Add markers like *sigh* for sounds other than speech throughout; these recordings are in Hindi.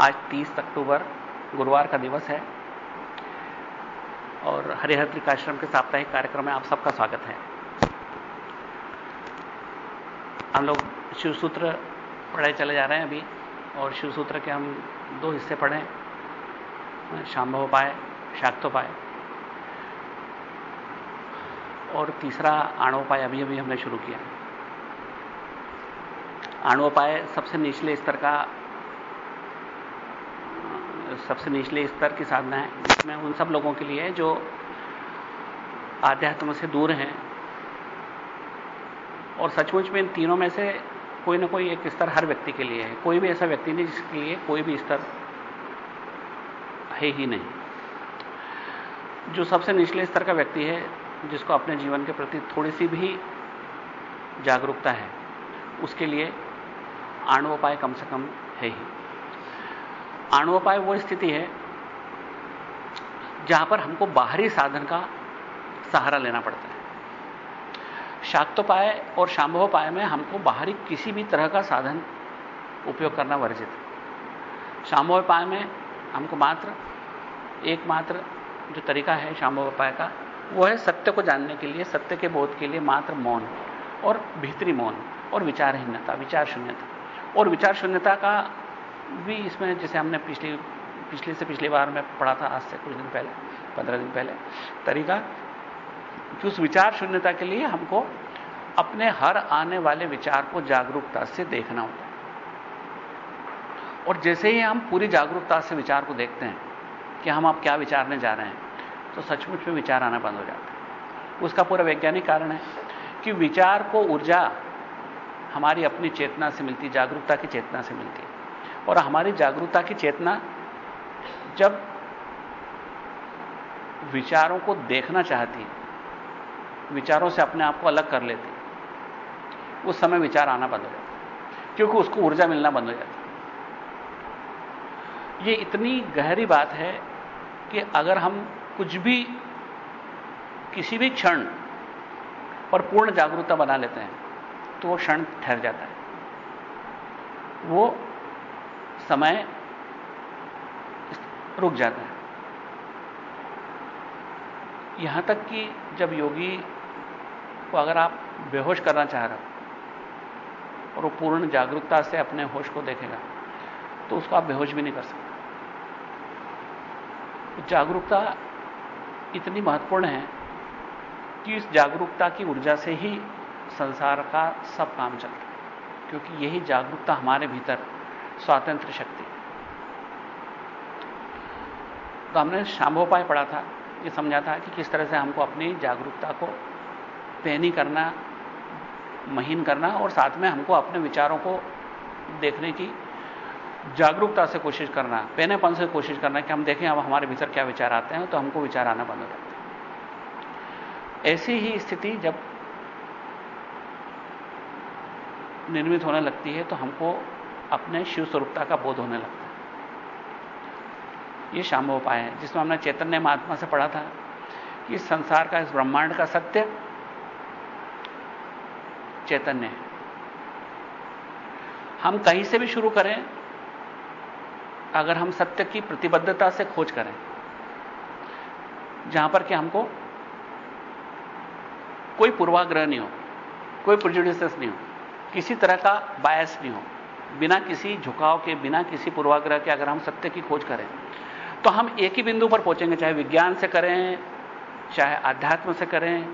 आज 30 अक्टूबर गुरुवार का दिवस है। और हरिहर त्रिकाश्रम के साप्ताहिक कार्यक्रम में आप सबका स्वागत है। हम लोग शिव सूत्र पढ़ाई चले जा रहे हैं अभी, और शिव सूत्र के हम दो हिस्से पढ़े शाम्भव शाम्भोपाय शाक्तोपाय और तीसरा आणोपाय अभी अभी हमने शुरू किया। आणोपाय सबसे निचले स्तर का सबसे निचले स्तर की साधना है। जिसमें उन सब लोगों के लिए जो आध्यात्म से दूर हैं और सचमुच में इन तीनों में से कोई ना कोई एक स्तर हर व्यक्ति के लिए है। कोई भी ऐसा व्यक्ति नहीं जिसके लिए कोई भी स्तर है ही नहीं। जो सबसे निचले स्तर का व्यक्ति है, जिसको अपने जीवन के प्रति थोड़ी सी भी जागरूकता है, उसके लिए आणुपाय कम से कम है ही। आणुपाय वो स्थिति है जहाँ पर हमको बाहरी साधन का सहारा लेना पड़ता है। शाक्तोपाय और शांभवोपाय में हमको बाहरी किसी भी तरह का साधन उपयोग करना वर्जित है। शांभवोपाय में हमको मात्र, एकमात्र जो तरीका है शांभवोपाय का, वो है सत्य को जानने के लिए, सत्य के बोध के लिए मात्र मौन और भीतरी मौन और विचारहीनता, विचार शून्यता। और विचार शून्यता का भी इसमें, जैसे हमने पिछली, पिछले से पिछली बार में पढ़ा था, आज से कुछ दिन पहले, पंद्रह दिन पहले, तरीका, कि उस विचार शून्यता के लिए हमको अपने हर आने वाले विचार को जागरूकता से देखना होता है। और जैसे ही हम पूरी जागरूकता से विचार को देखते हैं, कि हम आप क्या विचारने जा रहे हैं तो सचमुच में विचार आना बंद हो जाता है। उसका पूरा वैज्ञानिक कारण है कि विचार को ऊर्जा हमारी अपनी चेतना से मिलती, जागरूकता की चेतना से मिलती है। और हमारी जागरूकता की चेतना जब विचारों को देखना चाहती, विचारों से अपने आप को अलग कर लेती, उस समय विचार आना बंद हो जाता, क्योंकि उसको ऊर्जा मिलना बंद हो जाती। ये इतनी गहरी बात है कि अगर हम कुछ भी, किसी भी क्षण पर पूर्ण जागरूकता बना लेते हैं तो वो क्षण ठहर जाता है। वो समय रुक जाता है। यहाँ तक कि जब योगी को अगर आप बेहोश करना चाह रहे हो और वो पूर्ण जागरूकता से अपने होश को देखेगा तो उसको आप बेहोश भी नहीं कर सकते। जागरूकता इतनी महत्वपूर्ण है कि इस जागरूकता की ऊर्जा से ही संसार का सब काम चलता है, क्योंकि यही जागरूकता हमारे भीतर स्वातंत्र शक्ति। तो हमने शाम्भोपाय पढ़ा था, ये समझा था कि किस तरह से हमको अपनी जागरूकता को पैनी करना, महीन करना और साथ में हमको अपने विचारों को देखने की जागरूकता से कोशिश करना, पेनेपन से कोशिश करना कि हम देखें अब हमारे भीतर क्या विचार आते हैं तो हमको विचार आना बंद हो जाते हैं। ऐसी ही स्थिति जब निर्मित होने लगती है तो हमको अपने शिव स्वरूपता का बोध होने लगता है। यह शाम्भ उपाय है, जिसमें हमने चैतन्य महात्मा से पढ़ा था कि इस संसार का, इस ब्रह्मांड का सत्य चैतन्य है। हम कहीं से भी शुरू करें, अगर हम सत्य की प्रतिबद्धता से खोज करें, जहाँ पर कि हमको कोई पूर्वाग्रह नहीं हो, कोई प्रोजुडिस नहीं हो, किसी तरह का बायस नहीं हो बिना किसी झुकाव के, बिना किसी पूर्वाग्रह के अगर हम सत्य की खोज करें तो हम एक ही बिंदु पर पहुँचेंगे, चाहे विज्ञान से करें, चाहे आध्यात्म से करें,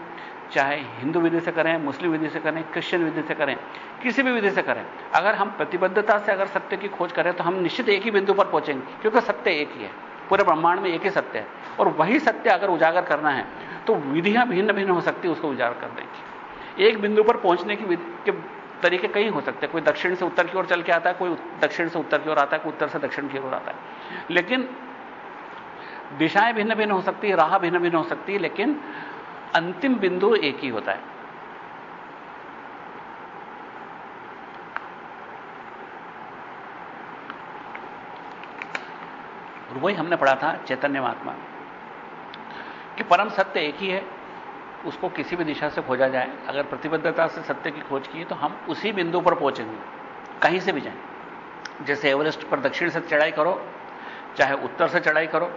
चाहे हिंदू विधि से करें, मुस्लिम विधि से करें, क्रिश्चियन विधि से करें, किसी भी विधि से करें। अगर हम प्रतिबद्धता से अगर सत्य की खोज करें तो हम निश्चित एक ही बिंदु पर पहुँचेंगे, क्योंकि सत्य एक ही है, पूरे ब्रह्मांड में एक ही सत्य है। और वही सत्य अगर उजागर करना है तो विधियाँ भिन्न भिन्न हो सकती है, उसको उजागर करने की एक बिंदु पर पहुँचने की के तरीके कई हो सकते हैं। कोई दक्षिण से उत्तर की ओर चल के आता है, कोई दक्षिण से उत्तर की ओर आता है, कोई उत्तर से दक्षिण की ओर आता है। लेकिन दिशाएँ भिन्न भिन्न हो सकती है, राह भिन्न भिन्न हो सकती है, लेकिन अंतिम बिंदु एक ही होता है। और वही हमने पढ़ा था चैतन्य महात्मा। कि परम सत्य एक ही है उसको किसी भी दिशा से खोजा जाए, अगर प्रतिबद्धता से सत्य की खोज की तो हम उसी बिंदु पर पहुँचेंगे, कहीं से भी जाएँ। जैसे एवरेस्ट पर दक्षिण से चढ़ाई करो, चाहे उत्तर से चढ़ाई करो,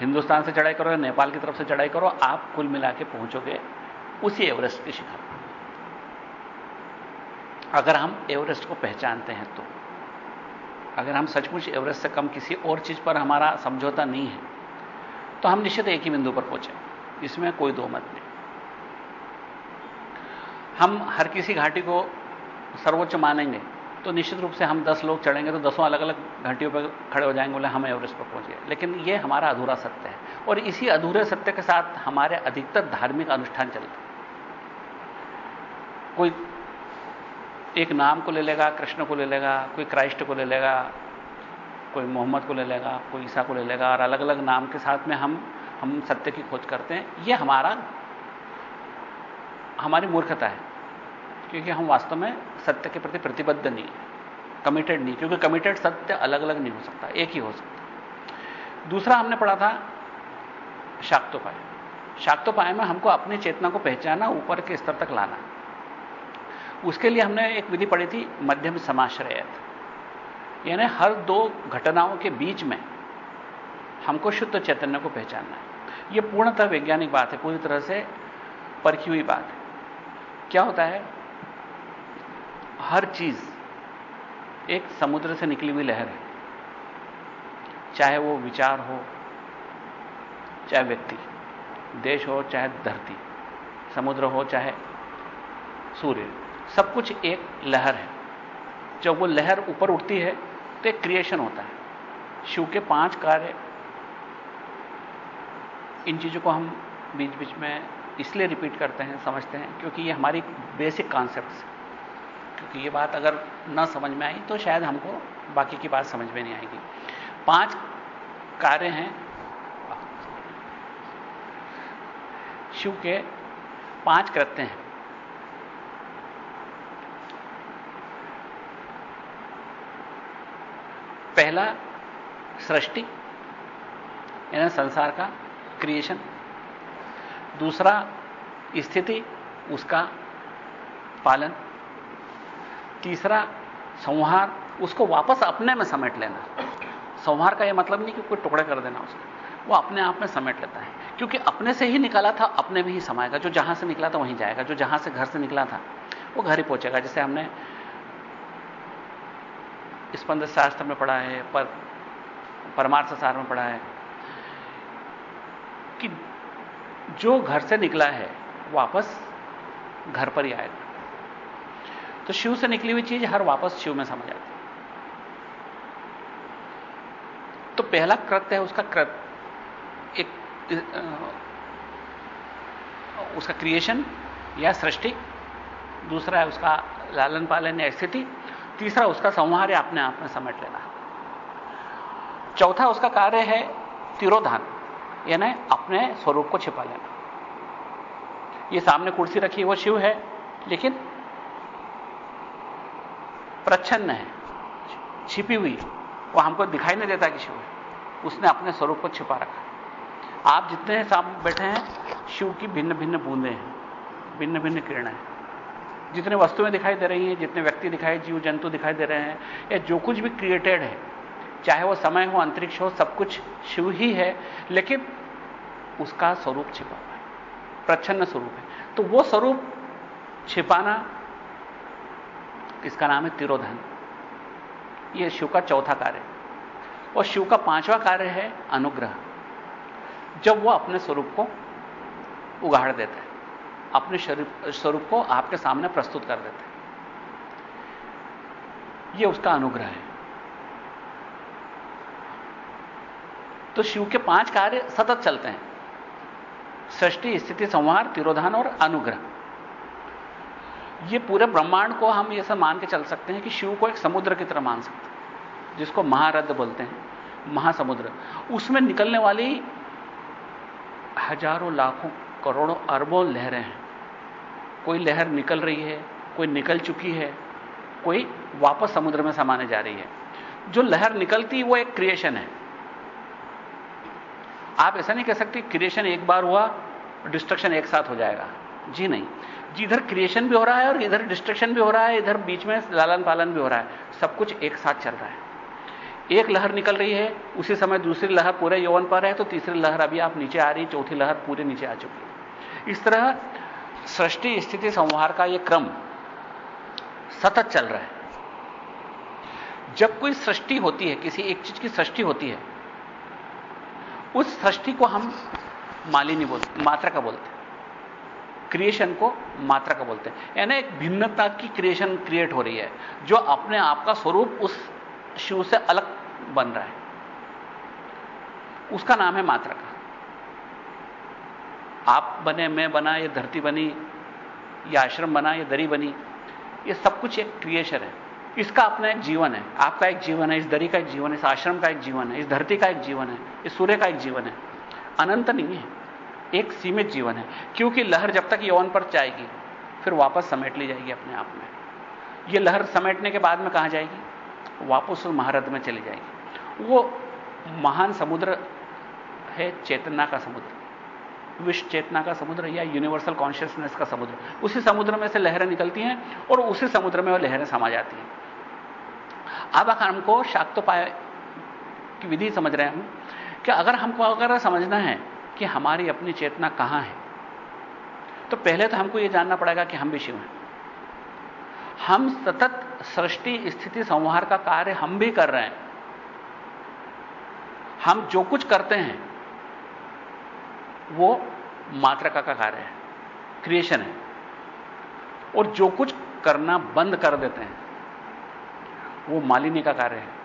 हिंदुस्तान से चढ़ाई करो या नेपाल की तरफ़ से चढ़ाई करो, आप कुल मिला के पहुंचोगे उसी एवरेस्ट के शिखर अगर हम एवरेस्ट को पहचानते हैं तो अगर हम सचमुच एवरेस्ट से कम किसी और चीज़ पर हमारा समझौता नहीं है तो हम निश्चित एक ही बिंदु पर पहुँचे। इसमें कोई दो मत नहीं। हम हर किसी घाटी को सर्वोच्च मानेंगे तो निश्चित रूप से हम दस लोग चढ़ेंगे तो दसों अलग अलग घाटियों पर खड़े हो जाएँगे, बोले हम एवरेस्ट पर पहुँच। गए लेकिन यह हमारा अधूरा सत्य है। और इसी अधूरे सत्य के साथ हमारे अधिकतर धार्मिक अनुष्ठान चलते कोई एक नाम को ले लेगा, कृष्ण को ले लेगा, कोई क्राइस्ट को ले लेगा कोई मोहम्मद को ले लेगा, कोई ईसा को ले लेगा, और अलग अलग नाम के साथ में हम हम सत्य की खोज करते हैं। यह हमारा, हमारी मूर्खता है, क्योंकि हम वास्तव में सत्य के प्रति प्रतिबद्ध नहीं है कमिटेड नहीं, क्योंकि कमिटेड सत्य अलग अलग नहीं हो सकता, एक ही हो सकता दूसरा हमने पढ़ा था, शाक्तोपाय। शाक्तोपाय में हमको अपनी चेतना को पहचाना ऊपर के स्तर तक लाना। उसके लिए हमने एक विधि पढ़ी थी, मध्यम समाश्रयत। यानी हर दो घटनाओं के बीच में हमको शुद्ध चैतन्य को पहचानना है। यह पूर्णतः वैज्ञानिक बात है, पूरी तरह से परखी हुई बात है। क्या होता है? हर चीज़ एक समुद्र से निकली हुई लहर है। चाहे वो विचार हो, चाहे व्यक्ति, देश हो, चाहे धरती, समुद्र हो, चाहे सूर्य, सब कुछ एक लहर है। जब वो लहर ऊपर उठती है तो एक क्रिएशन होता है। शिव के पाँच कार्य, इन चीज़ों को हम बीच बीच में इसलिए रिपीट करते हैं, समझते हैं, क्योंकि ये हमारी बेसिक कॉन्सेप्ट है। क्योंकि ये बात अगर न समझ में आई तो शायद हमको बाकी की बात समझ में नहीं आएगी। पाँच कार्य हैं। शिव के पाँच कृत्य हैं। पहला सृष्टि, यानी संसार का क्रिएशन दूसरा स्थिति, उसका पालन। तीसरा संहार, उसको वापस अपने में समेट लेना। संहार का यह मतलब नहीं कि कोई टुकड़े कर देना उसको। वो अपने आप में समेट लेता है। क्योंकि अपने से ही निकाला था, अपने में ही समाएगा। जो जहाँ से निकला था, वहीं जाएगा। जो जहाँ से घर से निकला था, वो घर ही पहुंचेगा। जैसे हमने स्पंद शास्त्र में पढ़ा है, पर, परमार्थ सार में पढ़ा है कि जो घर से निकला है, वापस घर पर ही आएगा तो शिव से निकली हुई चीज़ हर वापस शिव में समझ आती तो पहला कृत्य है, उसका कृत, एक उसका क्रिएशन या सृष्टि, दूसरा है उसका लालन पालन या स्थिति तीसरा उसका संहार्य अपने आप में समेट लेना। चौथा उसका कार्य है तिरोधान, यानी अपने स्वरूप को छिपा लेना। ये सामने कुर्सी रखी, वो शिव है, लेकिन प्रच्छन्न है, छिपी हुई वो हमको दिखाई नहीं देता कि शिव है। उसने अपने स्वरूप को छिपा रखा। आप जितने सामने बैठे हैं, शिव की भिन्न भिन्न बूंदे हैं भिन्न भिन्न किरणें हैं। जितने वस्तुएँ दिखाई दे रही हैं, जितने व्यक्ति दिखाई जीव जंतु दिखाई दे रहे हैं, या जो कुछ भी क्रिएटेड है, चाहे वो समय हो, अंतरिक्ष हो, सब कुछ शिव ही है, लेकिन उसका स्वरूप छिपा हुआ है, प्रच्छन्न स्वरूप है। तो वो स्वरूप छिपाना, इसका नाम है तिरोधन। यह शिव का चौथा कार्य और शिव का पांचवा कार्य है अनुग्रह। जब वो अपने स्वरूप को उगाड़ देता है। अपने स्वरूप को आपके सामने प्रस्तुत कर देते हैं। यह उसका अनुग्रह है। तो शिव के पाँच कार्य सतत चलते हैं। सृष्टि, स्थिति, संहार, तिरोधान और अनुग्रह। ये पूरे ब्रह्मांड को हम सब मान के चल सकते हैं कि शिव को एक समुद्र की तरह मान सकते हैं, जिसको महारद्ध बोलते हैं, महासमुद्र। उसमें निकलने वाली हज़ारों लाखों करोड़ों अरबों लहरें हैं। कोई लहर निकल रही है, कोई निकल चुकी है, कोई वापस समुद्र में समाने जा रही है। जो लहर निकलती वो एक क्रिएशन है। आप ऐसा नहीं कह सकते क्रिएशन एक बार हुआ डिस्ट्रक्शन एक साथ हो जाएगा। जी नहीं। जी इधर क्रिएशन भी हो रहा है और इधर डिस्ट्रक्शन भी हो रहा है, इधर बीच में लालन पालन भी हो रहा है, सब कुछ एक साथ चल रहा है। एक लहर निकल रही है, उसी समय दूसरी लहर पूरे यौवन पर है तो तीसरी लहर अभी आप नीचे आ रही चौथी लहर पूरे नीचे आ चुकी है। इस तरह सृष्टि, स्थिति, संहार का यह क्रम सतत चल रहा है। जब कोई सृष्टि होती है, किसी एक चीज़ की सृष्टि होती है, उस सृष्टि को हम मालिनी बोलते मात्रा का बोलते क्रिएशन को मात्रा का बोलते हैं। यानी एक भिन्नता की क्रिएशन क्रिएट हो रही है, जो अपने आप का स्वरूप उस शिव से अलग बन रहा है। उसका नाम है मात्रा का। आप बने, मैं बना, ये धरती बनी, ये आश्रम बना, ये दरी बनी, ये सब कुछ एक क्रिएशन है। इसका अपना एक जीवन है। आपका एक जीवन है, इस दरी का एक जीवन है, इस आश्रम का एक जीवन है, इस धरती का एक जीवन है, इस सूर्य का एक जीवन है। अनंत नहीं है। एक सीमित जीवन है। क्योंकि लहर जब तक यौन पर जाएगी, फिर वापस समेट ली जाएगी अपने आप में। यह लहर समेटने के बाद में कहाँ जाएगी? वापस उस महारथ में चली जाएगी। वो महान समुद्र है, चेतना का समुद्र। विश्व चेतना का समुद्र या यूनिवर्सल कॉन्शियसनेस का समुद्र। उसी समुद्र में से लहरें निकलती हैं और उसी समुद्र में वो लहरें समा जाती हैं। अब अगर हमको शाक्तोपाय की विधि समझ रहे हैं हम? कि अगर हमको अगर समझना है कि हमारी अपनी चेतना कहाँ है तो पहले तो हमको यह जानना पड़ेगा कि हम भी शिव हैं। हम सतत सृष्टि, स्थिति, संहार का कार्य हम भी कर रहे हैं। हम जो कुछ करते हैं, वो मात्रका का कार्य है क्रिएशन है। और जो कुछ करना बंद कर देते हैं, वो मालिनी का कार्य है।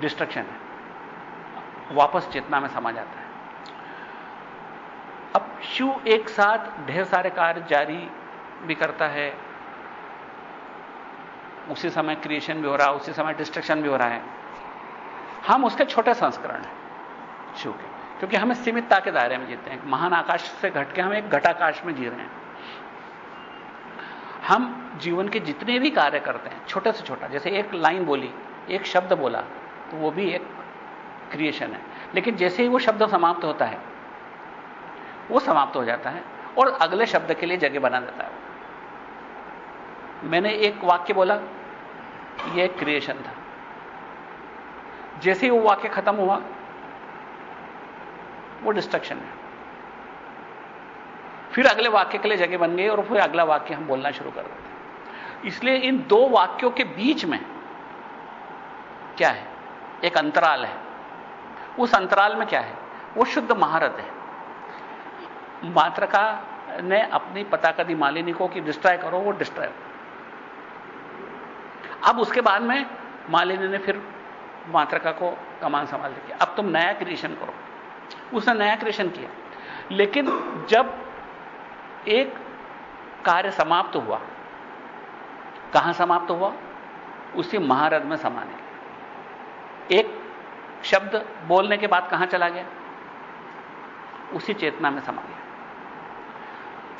डिस्ट्रक्शन है। वापस चेतना में समा जाता है। अब शिव एक साथ ढेर सारे कार्य जारी भी करता है उसी समय क्रिएशन भी हो रहा है, उसी समय डिस्ट्रक्शन भी हो रहा है। हम उसके छोटे संस्करण हैं शिव के क्योंकि हम सीमितता के दायरे में जीते हैं, महान आकाश से घट के हम एक घटाकाश में जी रहे हैं। हम जीवन के जितने भी कार्य करते हैं, छोटे से छोटा, जैसे एक लाइन बोली, एक शब्द बोला तो वो भी एक क्रिएशन है। लेकिन जैसे ही वो शब्द समाप्त होता है, वो समाप्त हो जाता है और अगले शब्द के लिए जगह बना देता है मैंने एक वाक्य बोला यह क्रिएशन था। जैसे ही वो वाक्य खत्म हुआ, वो डिस्ट्रक्शन है। फिर अगले वाक्य के लिए जगह बन गई और फिर अगला वाक्य हम बोलना शुरू कर देते इसलिए इन दो वाक्यों के बीच में क्या है? एक अंतराल है। उस अंतराल में क्या है? वो शुद्ध महारत है। मात्रका ने अपनी पता दी मालिनी को कि डिस्ट्रॉय करो, वो डिस्ट्रॉय अब उसके बाद में मालिनी ने फिर मातृका को कमान संभाल दिया। अब तुम नया क्रिएशन करो। उसने नया क्रिएशन किया। लेकिन जब एक कार्य समाप्त हुआ, कहाँ समाप्त हुआ? उसी महारथ में समाने। एक शब्द बोलने के बाद कहाँ चला गया? उसी चेतना में समा गया।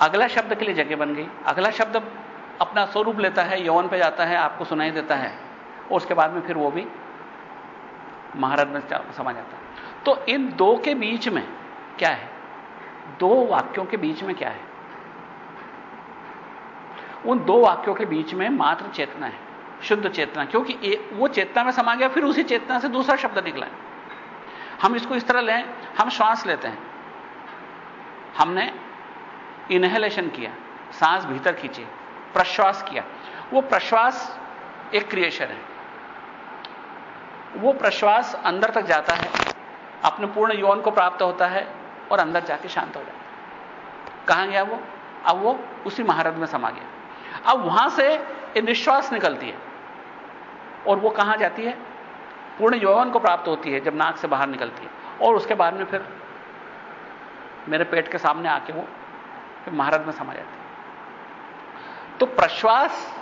अगला शब्द के लिए जगह बन गई। अगला शब्द अपना स्वरूप लेता है यौवन पे जाता है आपको सुनाई देता है। और उसके बाद में फिर वो भी महारथ में समा जाता है। तो इन दो के बीच में क्या है? दो वाक्यों के बीच में क्या है? उन दो वाक्यों के बीच में मात्र चेतना है शुद्ध चेतना क्योंकि ए, वो चेतना में समा गया फिर उसी चेतना से दूसरा शब्द निकला है। हम इसको इस तरह लें हम श्वास लेते हैं। हमने इनहेलेशन किया सांस भीतर खींचे। प्रश्वास किया। वो प्रश्वास एक क्रिएशन है। वो प्रश्वास अंदर तक जाता है, अपने पूर्ण यौन को प्राप्त होता है और अंदर जाके शांत हो जाता है। कहाँ गया वो? अब वो उसी महारत में समा गया। अब वहाँ से निश्वास निकलती है और वो कहाँ जाती है? पूर्ण यौवन को प्राप्त होती है जब नाक से बाहर निकलती है। और उसके बाद में फिर मेरे पेट के सामने आके वो फिर महारत में समा जाती है। तो प्रश्वास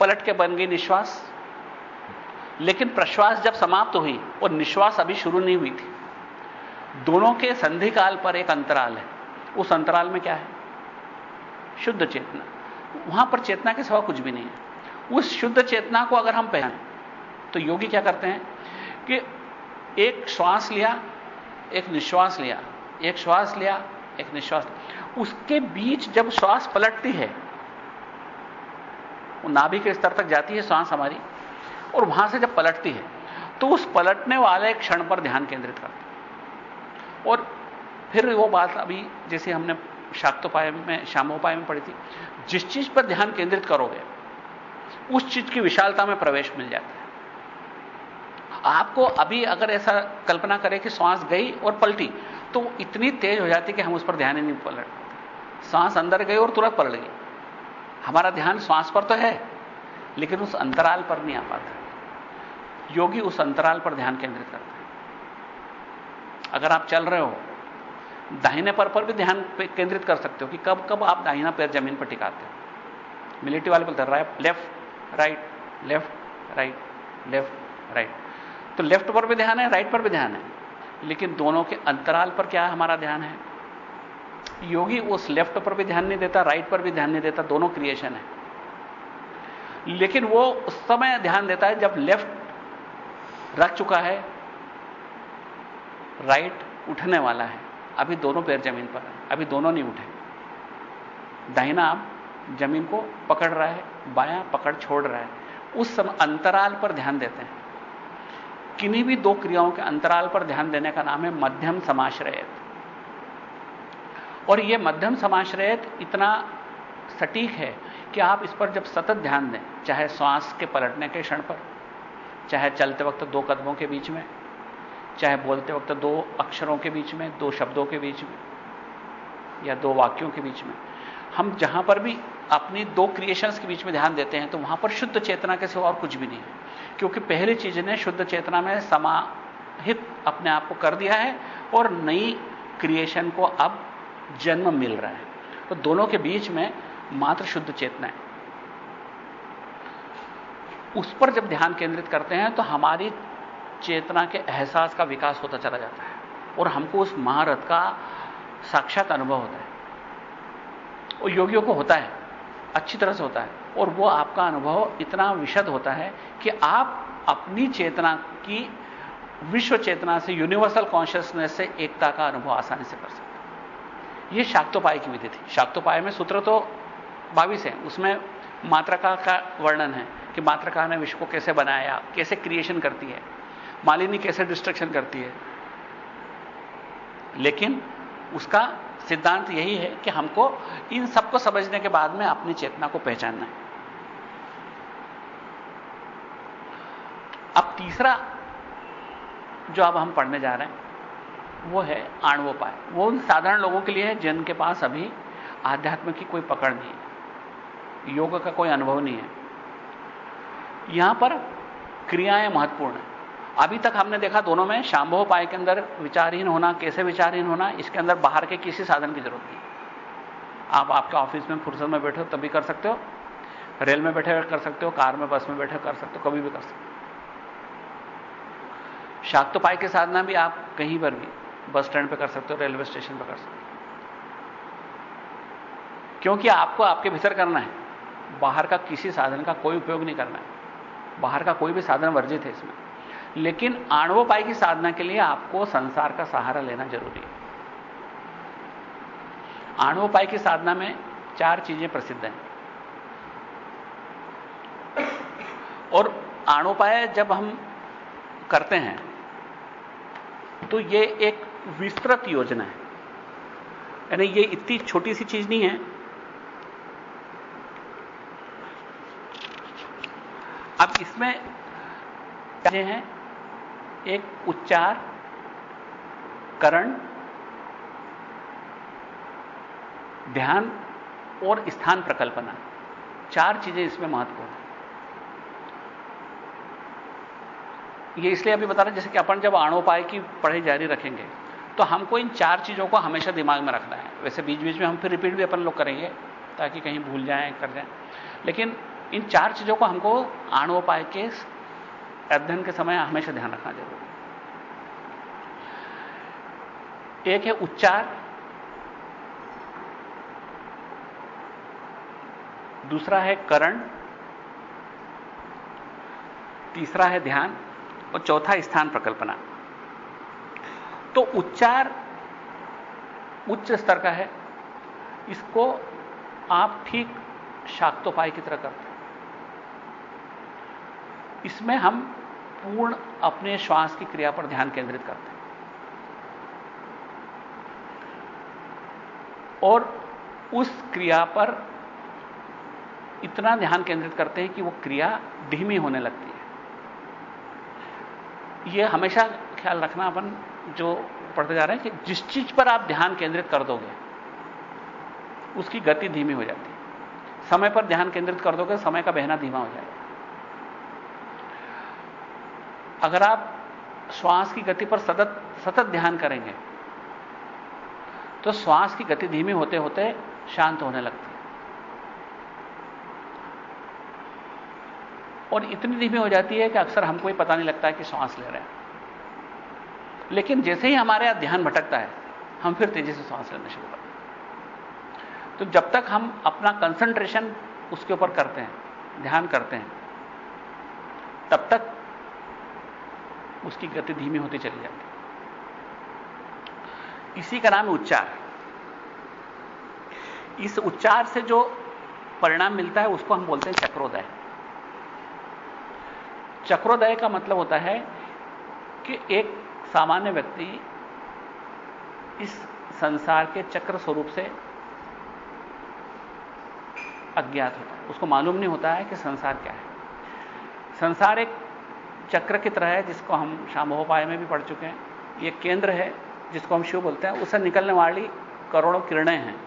पलट के बन गई निश्वास। लेकिन प्रश्वास जब समाप्त हुई और निश्वास अभी शुरू नहीं हुई थी। दोनों के संधि काल पर एक अंतराल है। उस अंतराल में क्या है? शुद्ध चेतना। वहाँ पर चेतना के सिवा कुछ भी नहीं है। उस शुद्ध चेतना को अगर हम पहचाने तो योगी क्या करते हैं कि एक श्वास लिया, एक निश्वास लिया, एक श्वास लिया, एक निश्वास। उसके बीच जब श्वास पलटती है, वो नाभि के स्तर तक जाती है श्वास हमारी, और वहाँ से जब पलटती है तो उस पलटने वाले क्षण पर ध्यान केंद्रित करते और फिर वो बात अभी जैसे हमने शाक्तोपाय में श्यामोपाय में पढ़ी थी, जिस चीज़ पर ध्यान केंद्रित करोगे, उस चीज़ की विशालता में प्रवेश मिल जाता है। आपको अभी अगर ऐसा कल्पना करें कि श्वास गई और पलटी तो इतनी तेज हो जाती कि हम उस पर ध्यान ही नहीं पलट श्वास अंदर गई और तुरंत पलट गई। हमारा ध्यान श्वास पर तो है, लेकिन उस अंतराल पर नहीं आ पाता। योगी उस अंतराल पर ध्यान केंद्रित करते हैं। अगर आप चल रहे हो, दाहिने पर पर भी ध्यान केंद्रित कर सकते हो कि कब कब आप दाहिना पैर ज़मीन पर टिकाते हो। मिलिट्री वाले बोलते हैं left, right left right left, right. तो लेफ़्ट पर भी ध्यान है, राइट पर भी ध्यान है, लेकिन दोनों के अंतराल पर क्या हमारा ध्यान है? योगी उस लेफ़्ट पर भी ध्यान नहीं देता, राइट पर भी ध्यान नहीं देता, दोनों क्रिएशन है। लेकिन वो उस समय ध्यान देता है जब लेफ़्ट रख चुका है, राइट उठने वाला है। अभी दोनों पैर ज़मीन पर है, अभी दोनों नहीं उठे। दाहिना आप ज़मीन को पकड़ रहा है, बायां पकड़ छोड़ रहा है। उस समय अंतराल पर ध्यान देते हैं। किन्हीं भी दो क्रियाओं के अंतराल पर ध्यान देने का नाम है मध्यम समाश्रयत और ये मध्यम समाश्रयत इतना सटीक है कि आप इस पर जब सतत ध्यान दें, चाहे श्वास के पलटने के क्षण पर, चाहे चलते वक्त दो कदमों के बीच में, चाहे बोलते वक्त दो अक्षरों के बीच में, दो शब्दों के बीच में, या दो वाक्यों के बीच में, हम जहाँ पर भी अपनी दो क्रिएशंस के बीच में ध्यान देते हैं तो वहाँ पर शुद्ध चेतना के सिवा और कुछ भी नहीं है। क्योंकि पहली चीज़ ने शुद्ध चेतना में समाहित अपने आप को कर दिया है, और नई क्रिएशन को अब जन्म मिल रहा है। तो दोनों के बीच में मात्र शुद्ध चेतना है। उस पर जब ध्यान केंद्रित करते हैं तो हमारी चेतना के एहसास का विकास होता चला जाता है और हमको उस महारथ का साक्षात अनुभव होता है। और योगियों को होता है, अच्छी तरह से होता है। और वो आपका अनुभव इतना विशद होता है कि आप अपनी चेतना की, विश्व चेतना से यूनिवर्सल कॉन्शियसनेस से एकता का अनुभव आसानी से कर सकते यह शाक्तोपाय की विधि थी। शाक्तोपाय में सूत्र तो बाविस है। उसमें मात्रका का वर्णन है कि मात्रका ने विश्व को कैसे बनाया, कैसे क्रिएशन करती है। मालिनी कैसे डिस्ट्रक्शन करती है। लेकिन उसका सिद्धांत यही है कि हमको इन सबको समझने के बाद में अपनी चेतना को पहचानना है। अब तीसरा जो अब हम पढ़ने जा रहे हैं वो है आणवोपाय। वो उन साधारण लोगों के लिए है जिनके पास अभी आध्यात्म की कोई पकड़ नहीं है। योग का कोई अनुभव नहीं है। यहाँ पर क्रियाएँ महत्वपूर्ण है। अभी तक हमने देखा दोनों में शांभोपाय के अंदर विचारहीन होना, कैसे विचारहीन होना, इसके अंदर बाहर के किसी साधन की ज़रूरत नहीं। आप आपके ऑफ़िस में, फुर्सत में बैठे हो, तभी कर सकते हो। रेल में बैठे कर सकते हो, कार में, बस में बैठे कर सकते हो, कभी भी कर सकते हो। शाक्तोपाय की साधना भी आप कहीं पर भी बस स्टैंड पर कर सकते हो, रेलवे स्टेशन पर कर सकते हो। क्योंकि आपको आपके भीतर करना है। बाहर का किसी साधन का कोई उपयोग नहीं करना है। बाहर का कोई भी साधन वर्जित है इसमें। लेकिन आणवोपाय की साधना के लिए आपको संसार का सहारा लेना ज़रूरी है। आणवोपाय की साधना में चार चीज़ें प्रसिद्ध हैं। और आणोपाय जब हम करते हैं तो ये एक विस्तृत योजना है। यानी ये इतनी छोटी सी चीज़ नहीं है। अब इसमें चीज़ें हैं, एक उच्चार, करण, ध्यान और स्थान प्रकल्पना। चार चीज़ें इसमें महत्वपूर्ण ये इसलिए अभी बता रहे जैसे कि अपन जब आणोपाय की पढ़ाई जारी रखेंगे तो हमको इन चार चीज़ों को हमेशा दिमाग में रखना है। वैसे बीच बीच में हम फिर रिपीट भी अपन लोग करेंगे, ताकि कहीं भूल जाएँ, कर जाएँ। लेकिन इन चार चीज़ों को हमको आणोपाय के अध्ययन के समय हमेशा ध्यान रखना ज़रूरी एक है उच्चार, दूसरा है करण, तीसरा है ध्यान, और चौथा स्थान प्रकल्पना। तो उच्चार उच्च स्तर का है। इसको आप ठीक शाक्तोपाय की तरह करते हैं। इसमें हम पूर्ण अपने श्वास की क्रिया पर ध्यान केंद्रित करते हैं। और उस क्रिया पर इतना ध्यान केंद्रित करते हैं कि वो क्रिया धीमी होने लगती है। यह हमेशा ख्याल रखना अपन जो पढ़ते जा रहे हैं कि जिस चीज़ पर आप ध्यान केंद्रित कर दोगे, उसकी गति धीमी हो जाती है। समय पर ध्यान केंद्रित कर दोगे, समय का बहना धीमा हो जाएगा। अगर आप श्वास की गति पर सतत सतत ध्यान करेंगे तो श्वास की गति धीमी होते होते शांत होने लगती है। और इतनी धीमी हो जाती है कि अक्सर हमको ही पता नहीं लगता है कि श्वास ले रहे हैं। लेकिन जैसे ही हमारे यहाँ ध्यान भटकता है, हम फिर तेज़ी से सांस लेना शुरू करते तो जब तक हम अपना कंसंट्रेशन उसके ऊपर करते हैं, ध्यान करते हैं, तब तक उसकी गति धीमी होती चली जाती है। इसी का नाम उच्चार। इस उच्चार से जो परिणाम मिलता है, उसको हम बोलते हैं चक्रोदय। चक्रोदय का मतलब होता है कि एक सामान्य व्यक्ति इस संसार के चक्र स्वरूप से अज्ञात होता है। उसको मालूम नहीं होता है कि संसार क्या है। संसार एक चक्र की तरह है, जिसको हम शाम्भोपाय में भी पढ़ चुके हैं। ये केंद्र है, जिसको हम शिव बोलते हैं। उससे निकलने वाली करोड़ों किरणें हैं,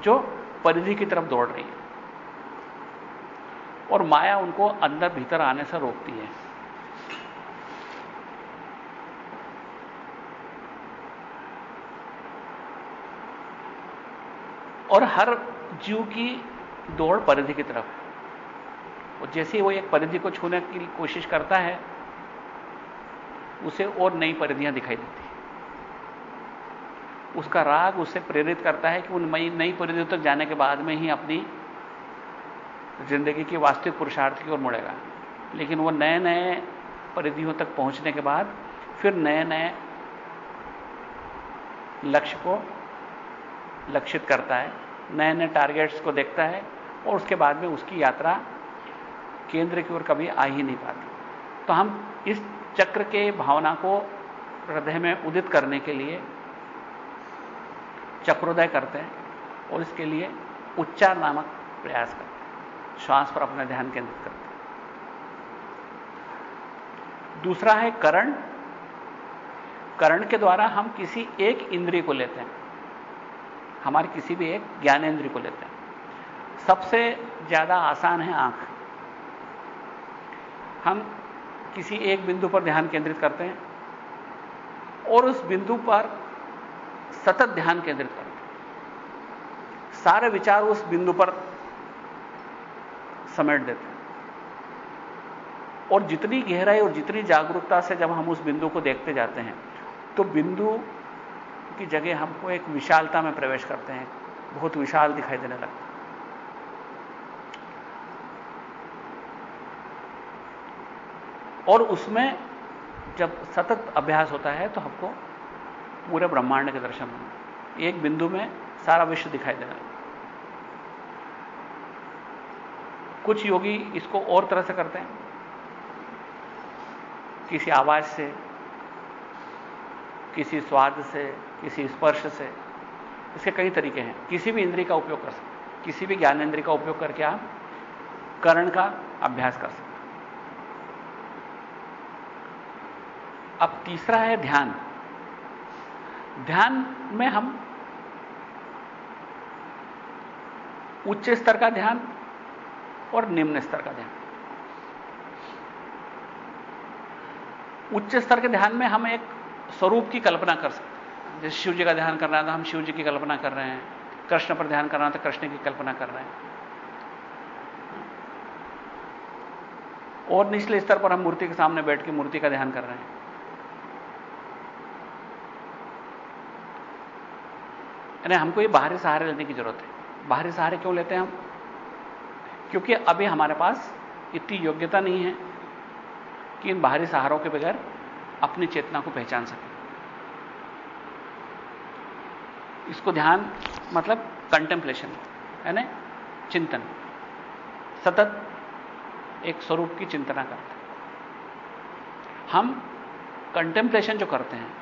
जो परिधि की तरफ़ दौड़ रही है। और माया उनको अंदर भीतर आने से रोकती है। और हर जीव की दौड़ परिधि की तरफ़। और जैसे ही वो एक परिधि को छूने की कोशिश करता है, उसे और नई परिधियाँ दिखाई देती उसका राग उसे प्रेरित करता है कि उन नई परिधियों तक जाने के बाद में ही अपनी ज़िंदगी की वास्तविक पुरुषार्थ की ओर मुड़ेगा। लेकिन वो नए नए परिधियों तक पहुँचने के बाद फिर नए नए लक्ष्य को लक्षित करता है नए नए टारगेट्स को देखता है और उसके बाद में उसकी यात्रा केंद्र की ओर कभी आ ही नहीं पाती। तो हम इस चक्र के भावना को हृदय में उदित करने के लिए चक्रोदय करते हैं और इसके लिए उच्चार नामक प्रयास करते हैं। श्वास पर अपना ध्यान केंद्रित करते हैं। दूसरा है करण। करण के द्वारा हम किसी एक इंद्रिय को लेते हैं। हमारी किसी भी एक ज्ञानेन्द्रिय को लेते हैं। सबसे ज़्यादा आसान है आँख। हम किसी एक बिंदु पर ध्यान केंद्रित करते हैं और उस बिंदु पर सतत ध्यान केंद्रित करते हैं। सारे विचार उस बिंदु पर समेट देते हैं। और जितनी गहराई और जितनी जागरूकता से जब हम उस बिंदु को देखते जाते हैं तो बिंदु की जगह हमको एक विशालता में प्रवेश करते हैं। बहुत विशाल दिखाई देने लगता और उसमें जब सतत अभ्यास होता है तो हमको पूरे ब्रह्मांड के दर्शन होंगे। एक बिंदु में सारा विश्व दिखाई देने कुछ योगी इसको और तरह से करते हैं। किसी आवाज़ से किसी स्वाद से, किसी स्पर्श से। इसके कई तरीके हैं। किसी भी इंद्रिय का उपयोग कर सकते किसी भी ज्ञान इंद्रिय का उपयोग करके आप करण का अभ्यास कर सकते अब तीसरा है ध्यान। ध्यान में हम उच्च स्तर का ध्यान और निम्न स्तर का ध्यान। उच्च स्तर के ध्यान में हम एक स्वरूप की कल्पना कर सकते हैं। जैसे शिव जी का ध्यान करना है तो हम शिव जी की कल्पना कर रहे हैं। कृष्ण पर ध्यान कर करना तो कृष्ण की कल्पना कर रहे हैं। और निचले स्तर पर हम मूर्ति के सामने बैठ के मूर्ति का ध्यान कर रहे हैं। यानी हमको ये बाहरी सहारे लेने की ज़रूरत है। बाहरी सहारे क्यों लेते हैं हम? क्योंकि अभी हमारे पास इतनी योग्यता नहीं है कि इन बाहरी सहारों के बगैर अपनी चेतना को पहचान सके। इसको ध्यान मतलब कंटेम्पलेशन है ना? चिंतन। सतत एक स्वरूप की चिंतना करते हैं। हम कंटेम्पलेशन जो करते हैं,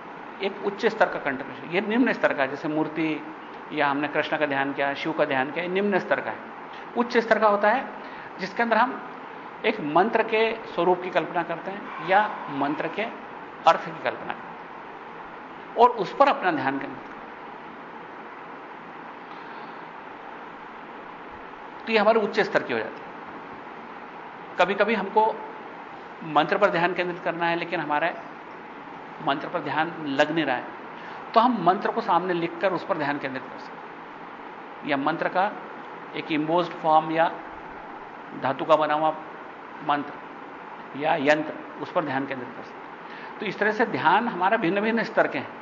एक उच्च स्तर का कंटेम्पलेशन ये निम्न स्तर का जैसे मूर्ति, या हमने कृष्ण का ध्यान किया, शिव का ध्यान किया निम्न स्तर का है। उच्च स्तर का होता है, जिसके अंदर हम एक मंत्र के स्वरूप की कल्पना करते हैं, या मंत्र के अर्थ की कल्पना करते। और उस पर अपना ध्यान केंद्रित तो ये हमारे उच्च स्तर की हो जाती है। कभी कभी हमको मंत्र पर ध्यान केंद्रित करना है, लेकिन हमारा मंत्र पर ध्यान लग नहीं रहा है। तो हम मंत्र को सामने लिखकर उस पर ध्यान केंद्रित कर सकते या मंत्र का एक इम्बोज्ड फॉर्म या धातु का बना हुआ मंत्र या यंत्र, उस पर ध्यान केंद्रित कर सकते तो इस तरह से ध्यान हमारा भिन्न भिन्न स्तर के हैं।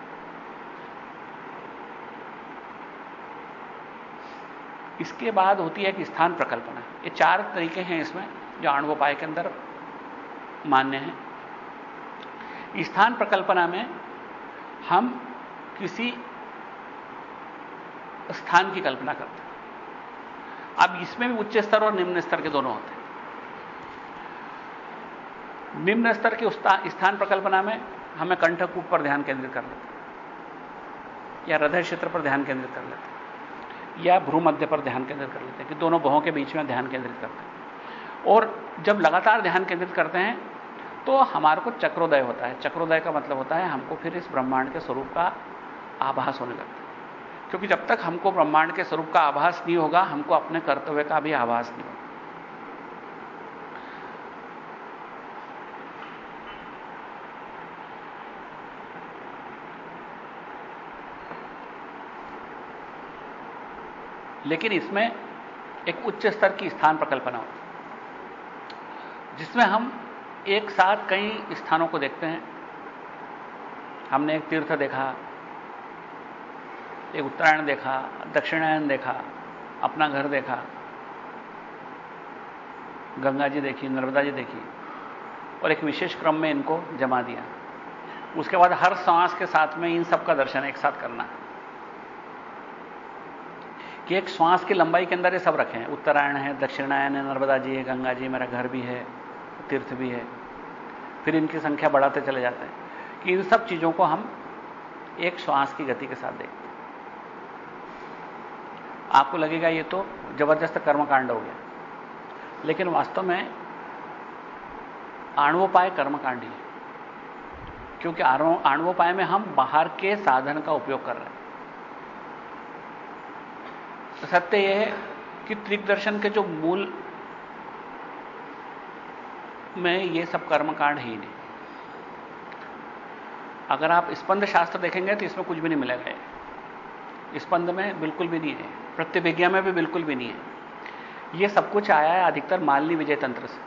इसके बाद होती है कि स्थान प्रकल्पना। ये चार तरीके हैं इसमें, जो आणवोपाय के अंदर मान्य हैं। स्थान प्रकल्पना में हम किसी स्थान की कल्पना करते हैं। अब इसमें भी उच्च स्तर और निम्न स्तर के दोनों होते हैं। निम्न स्तर के स्थान प्रकल्पना में हमें कंठकूप पर ध्यान केंद्रित कर लेते या हृदय क्षेत्र पर ध्यान केंद्रित कर लेते या भ्रूमध्य पर ध्यान केंद्रित कर लेते कि दोनों बहों के बीच में ध्यान केंद्रित करते हैं। और जब लगातार ध्यान केंद्रित करते हैं तो हमारे को चक्रोदय होता है। चक्रोदय का मतलब होता है हमको फिर इस ब्रह्मांड के स्वरूप का आभास होने लगता है। क्योंकि जब तक हमको ब्रह्मांड के स्वरूप का आभास नहीं होगा, हमको अपने कर्तव्य का भी आभास नहीं होगा। लेकिन इसमें एक उच्च स्तर की स्थान प्रकल्पना होती जिसमें हम एक साथ कई स्थानों को देखते हैं। हमने एक तीर्थ देखा, एक उत्तरायण देखा, दक्षिणायन देखा, अपना घर देखा, गंगा जी देखी, नर्मदा जी देखी, और एक विशेष क्रम में इनको जमा दिया। उसके बाद हर सांस के साथ में इन सब का दर्शन एक साथ करना। है कि एक श्वास की लंबाई के अंदर ये सब रखे। हैं उत्तरायण है, दक्षिणायन है, नर्मदा जी है, गंगा जी, मेरा घर भी है, तीर्थ भी है। फिर इनकी संख्या बढ़ाते चले जाते हैं। कि इन सब चीज़ों को हम एक श्वास की गति के साथ देखते हैं। आपको लगेगा ये तो ज़बरदस्त कर्मकांड हो गया। लेकिन वास्तव में आणवोपाय कर्मकांड ही है। क्योंकि आणवोपाय में हम बाहर के साधन का उपयोग कर रहे हैं। तो सत्य यह है कि त्रिक दर्शन के जो मूल में ये सब कर्मकांड ही नहीं। अगर आप स्पंद शास्त्र देखेंगे तो इसमें कुछ भी नहीं मिलेगा। स्पंद में बिल्कुल भी नहीं है। प्रतिभिज्ञा में भी बिल्कुल भी नहीं है। ये सब कुछ आया है अधिकतर मालनी विजय तंत्र से।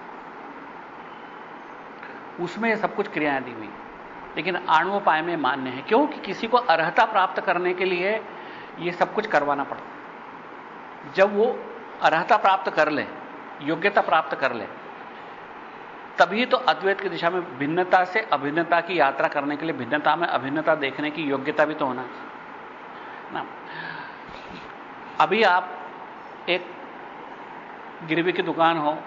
उसमें ये सब कुछ क्रियाएँ दी हुई लेकिन आणुपाय में मान्य है। क्योंकि किसी को अर्हता प्राप्त करने के लिए ये सब कुछ करवाना पड़ता जब वो अर्हता प्राप्त कर ले, योग्यता प्राप्त कर ले, तभी तो अद्वैत की दिशा में भिन्नता से अभिन्नता की यात्रा करने के लिए, भिन्नता में अभिन्नता देखने की योग्यता भी तो होना ना? अभी आप एक गिरवी की दुकान हो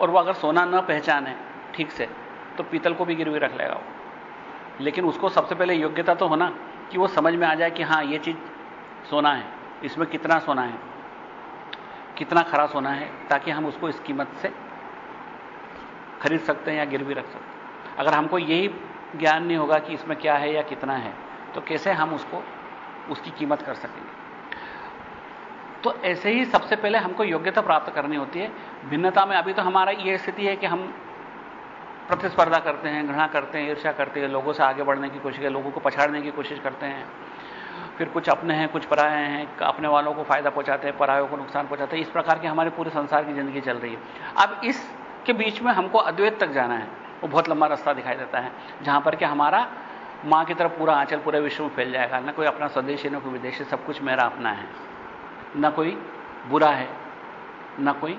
और वो अगर सोना न पहचाने ठीक से तो पीतल को भी गिरवी रख लेगा वो। लेकिन उसको सबसे पहले योग्यता तो होना कि वो समझ में आ जाए कि हाँ, ये चीज़ सोना है, इसमें कितना सोना है। कितना खरा सोना है ताकि हम उसको इस कीमत से खरीद सकते हैं या गिरवी रख सकते हैं। अगर हमको यही ज्ञान नहीं होगा कि इसमें क्या है या कितना है तो कैसे हम उसको, उसकी कीमत कर सकेंगे? तो ऐसे ही सबसे पहले हमको योग्यता प्राप्त करनी होती है। भिन्नता में अभी तो हमारा यह स्थिति है कि हम प्रतिस्पर्धा करते हैं, घृणा करते हैं, ईर्ष्या करते हैं, लोगों से आगे बढ़ने की कोशिश लोगों को पछाड़ने की कोशिश करते हैं। फिर कुछ अपने हैं, कुछ पराए हैं, अपने वालों को फ़ायदा पहुंचाते हैं, परायों को नुकसान पहुंचाते हैं। इस प्रकार के हमारे पूरे संसार की ज़िंदगी चल रही है। अब इसके बीच में हमको अद्वैत तक जाना है। वो बहुत लंबा रास्ता दिखाई देता है, जहाँ पर कि हमारा माँ की तरफ़ पूरा आंचल पूरे विश्व में फैल जाएगा। ना कोई अपना स्वदेशी, ना कोई विदेशी, सब कुछ मेरा अपना है। ना कोई बुरा है, ना कोई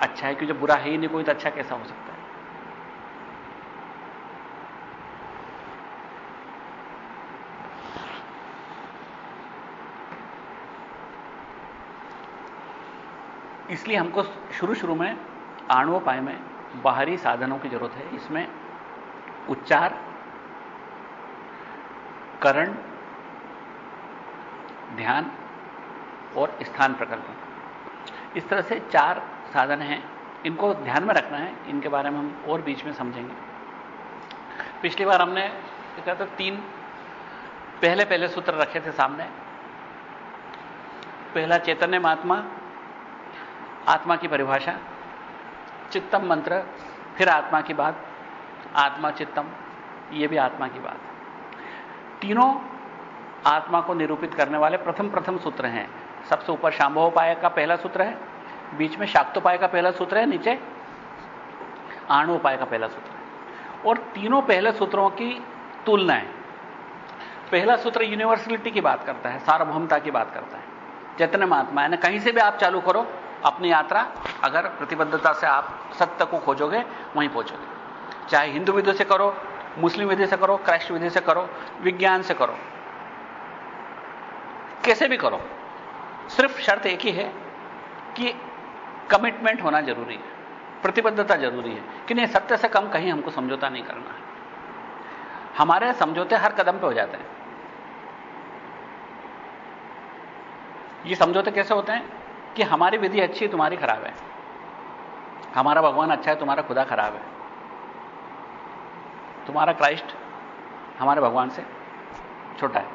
अच्छा है, क्योंकि बुरा है ही नहीं, कोई तो अच्छा कैसा हो सकता इसलिए हमको शुरू शुरू में आणुपाय में बाहरी साधनों की ज़रूरत है। इसमें उच्चार, करण, ध्यान और स्थान प्रकल्पन इस तरह से चार साधन हैं। इनको ध्यान में रखना है। इनके बारे में हम और बीच में समझेंगे। पिछली बार हमने कहते था? तीन पहले पहले सूत्र रखे थे सामने। पहला चैतन्य महात्मा आत्मा की परिभाषा, चित्तम मंत्र, फिर आत्मा की बात, आत्मा चित्तम यह भी आत्मा की बात। तीनों आत्मा को निरूपित करने वाले प्रथम प्रथम सूत्र हैं। सबसे ऊपर शांभोपाय का पहला सूत्र है, बीच में शाक्तोपाय का पहला सूत्र है, नीचे आणुपाय का पहला सूत्र है। और तीनों पहले सूत्रों की तुलनाएँ पहला सूत्र यूनिवर्सलिटी की बात करता है, सार्वभौमता की बात करता है। चैतन्य महात्मा है ना कहीं से भी आप चालू करो अपनी यात्रा, अगर प्रतिबद्धता से आप सत्य को खोजोगे, वहीं पहुंचोगे। चाहे हिंदू विधि से करो, मुस्लिम विधि से करो, क्राइस्ट विधि से करो, विज्ञान से करो, कैसे भी करो, सिर्फ़ शर्त एक ही है कि कमिटमेंट होना ज़रूरी है, प्रतिबद्धता ज़रूरी है कि नहीं, सत्य से कम कहीं हमको समझौता नहीं करना है। हमारे समझौते हर कदम पे हो जाते हैं। ये समझौते कैसे होते हैं? कि हमारी विधि अच्छी है, तुम्हारी खराब है। हमारा भगवान अच्छा है, तुम्हारा खुदा खराब है। तुम्हारा क्राइस्ट हमारे भगवान से छोटा है।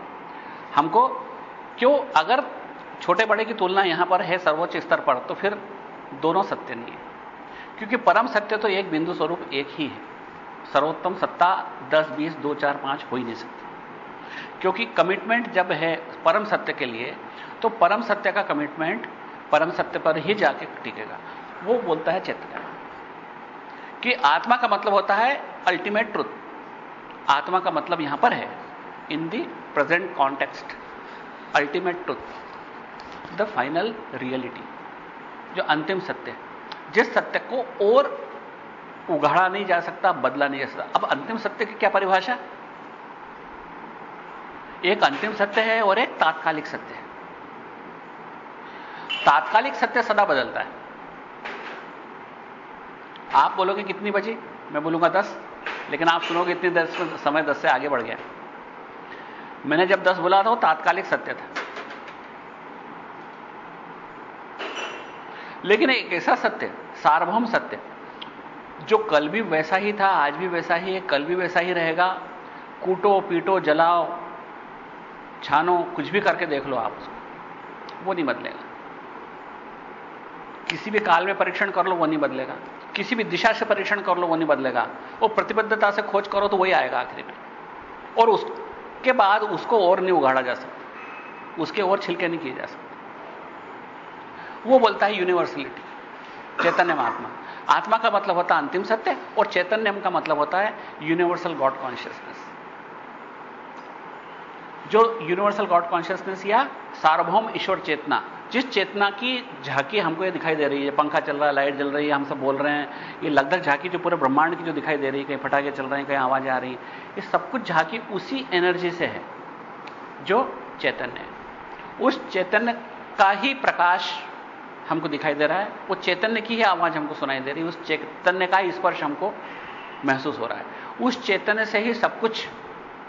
हमको क्यों, अगर छोटे बड़े की तुलना यहाँ पर है, सर्वोच्च स्तर पर तो फिर दोनों सत्य नहीं है। क्योंकि परम सत्य तो एक बिंदु स्वरूप एक ही है। सर्वोत्तम सत्ता 10 20 2 4 5 हो ही नहीं सकती। क्योंकि कमिटमेंट जब है परम सत्य के लिए तो परम सत्य का कमिटमेंट परम सत्य पर ही जाके टिकेगा। वो बोलता है चैतन्य कि आत्मा का मतलब होता है अल्टीमेट ट्रुथ आत्मा का मतलब यहाँ पर है। In the present context ultimate truth the final reality जो अंतिम सत्य है। जिस सत्य को और उघाड़ा नहीं जा सकता, बदला नहीं जा सकता। अब अंतिम सत्य की क्या परिभाषा? एक अंतिम सत्य है और एक तात्कालिक सत्य है। तात्कालिक सत्य सदा बदलता है। आप बोलोगे कितनी बची मैं बोलूँगा दस। लेकिन आप सुनोगे इतनी दस में समय दस से आगे बढ़ गया। मैंने जब दस बोला था, वो तात्कालिक सत्य था। लेकिन एक ऐसा सत्य, सार्वभौम सत्य, जो कल भी वैसा ही था, आज भी वैसा ही है, कल भी वैसा ही रहेगा। कूटो, पीटो, जलाओ, छानो, कुछ भी करके देख लो आप उसको। वो नहीं बदलेगा। किसी भी काल में परीक्षण कर लो, वो नहीं बदलेगा। किसी भी दिशा से परीक्षण कर लो, वो नहीं बदलेगा। वो प्रतिबद्धता से खोज करो तो वही आएगा आखिरी में। और उसके बाद उसको और नहीं उगाड़ा जा सकता। उसके और छिलके नहीं किए जा सकते। वो बोलता है यूनिवर्सलिटी चैतन्य महात्मा आत्मा। का मतलब होता है अंतिम सत्य, और चैतन्यम का मतलब होता है यूनिवर्सल गॉड कॉन्शियसनेस जो यूनिवर्सल गॉड कॉन्शियसनेस या सार्वभौम ईश्वर चेतना जिस चेतना की झांकी हमको ये दिखाई दे रही है पंखा चल रहा है, लाइट जल रही है, हम सब बोल रहे हैं, ये लगभग झांकी जो पूरे ब्रह्मांड की जो दिखाई दे रही है, कहीं फटाके चल रहे हैं, कहीं आवाज़ें आ रही है, ये सब कुछ झांकी उसी एनर्जी से है, जो चैतन्य है। उस चैतन्य का ही प्रकाश हमको दिखाई दे रहा है, वो चैतन्य की ही आवाज़ हमको सुनाई दे रही है, उस चैतन्य का ही स्पर्श हमको महसूस हो रहा है। उस चैतन्य से ही सब कुछ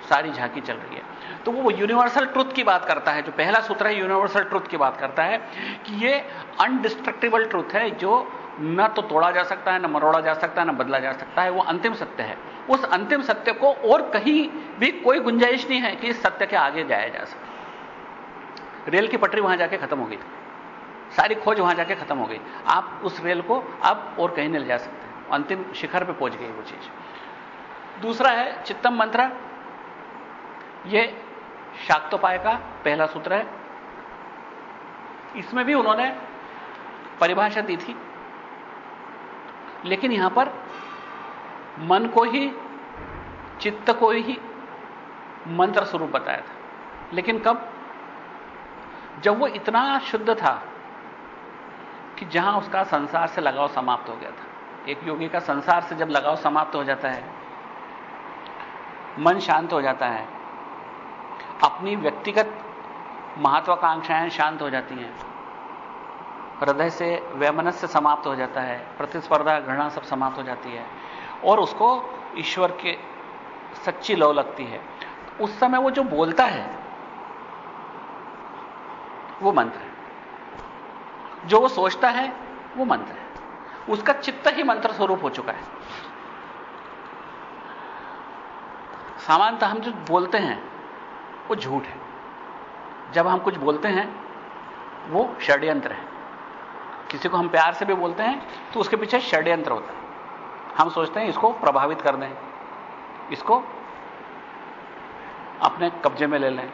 सारी झांकी चल रही है। तो वो यूनिवर्सल ट्रुथ की बात करता है, जो पहला सूत्र है यूनिवर्सल ट्रुथ की बात करता है कि ये अनडिस्ट्रक्टिबल ट्रुथ है, जो न तो तोड़ा जा सकता है, न मरोड़ा जा सकता है, न बदला जा सकता है, वो अंतिम सत्य है। उस अंतिम सत्य को और कहीं भी कोई गुंजाइश नहीं है कि इस सत्य के आगे जाया जा सके। रेल की पटरी वहाँ जाके खत्म हो गई सारी खोज वहाँ जाके खत्म हो गई। आप उस रेल को अब और कहीं नहीं ले जा सकते। अंतिम शिखर पे पहुँच गई वो चीज़। दूसरा है, चित्तम मंत्र। यह शाक्तोपाय का पहला सूत्र है। इसमें भी उन्होंने परिभाषा दी थी। लेकिन यहाँ पर मन को ही, चित्त को ही मंत्र स्वरूप बताया था। लेकिन कब? जब वो इतना शुद्ध था कि जहाँ उसका संसार से लगाव समाप्त हो गया था। एक योगी का संसार से जब लगाव समाप्त हो जाता है, मन शांत हो जाता है अपनी व्यक्तिगत महत्वाकांक्षाएँ शांत हो जाती हैं। हृदय से वैमनस्य समाप्त हो जाता है, प्रतिस्पर्धा घृणा सब समाप्त हो जाती है और उसको ईश्वर के सच्ची लो लगती है। उस समय वो जो बोलता है, वो मंत्र है। जो वो सोचता है, वो मंत्र है। उसका चित्त ही मंत्र स्वरूप हो चुका है। सामान्यतः हम जो बोलते हैं वो झूठ है। जब हम कुछ बोलते हैं, वो षड्यंत्र है। किसी को हम प्यार से भी बोलते हैं तो उसके पीछे षड्यंत्र होता है। हम सोचते हैं इसको प्रभावित कर दें, इसको अपने कब्जे में ले लें,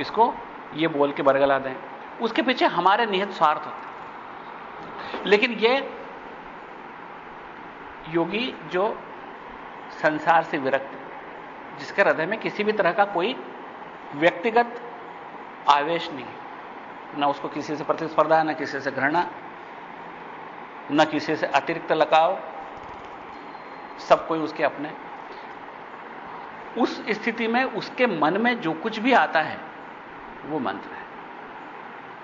इसको ये बोल के बरगला दें। उसके पीछे हमारे निहित स्वार्थ होते हैं। लेकिन ये योगी जो संसार से विरक्त जिसके हृदय में किसी भी तरह का कोई व्यक्तिगत आवेश नहीं है। न उसको किसी से प्रतिस्पर्धा है न किसी से घृणा, न किसी से अतिरिक्त लगाव। सब कोई उसके अपने। उस स्थिति में उसके मन में जो कुछ भी आता है, वो मंत्र है।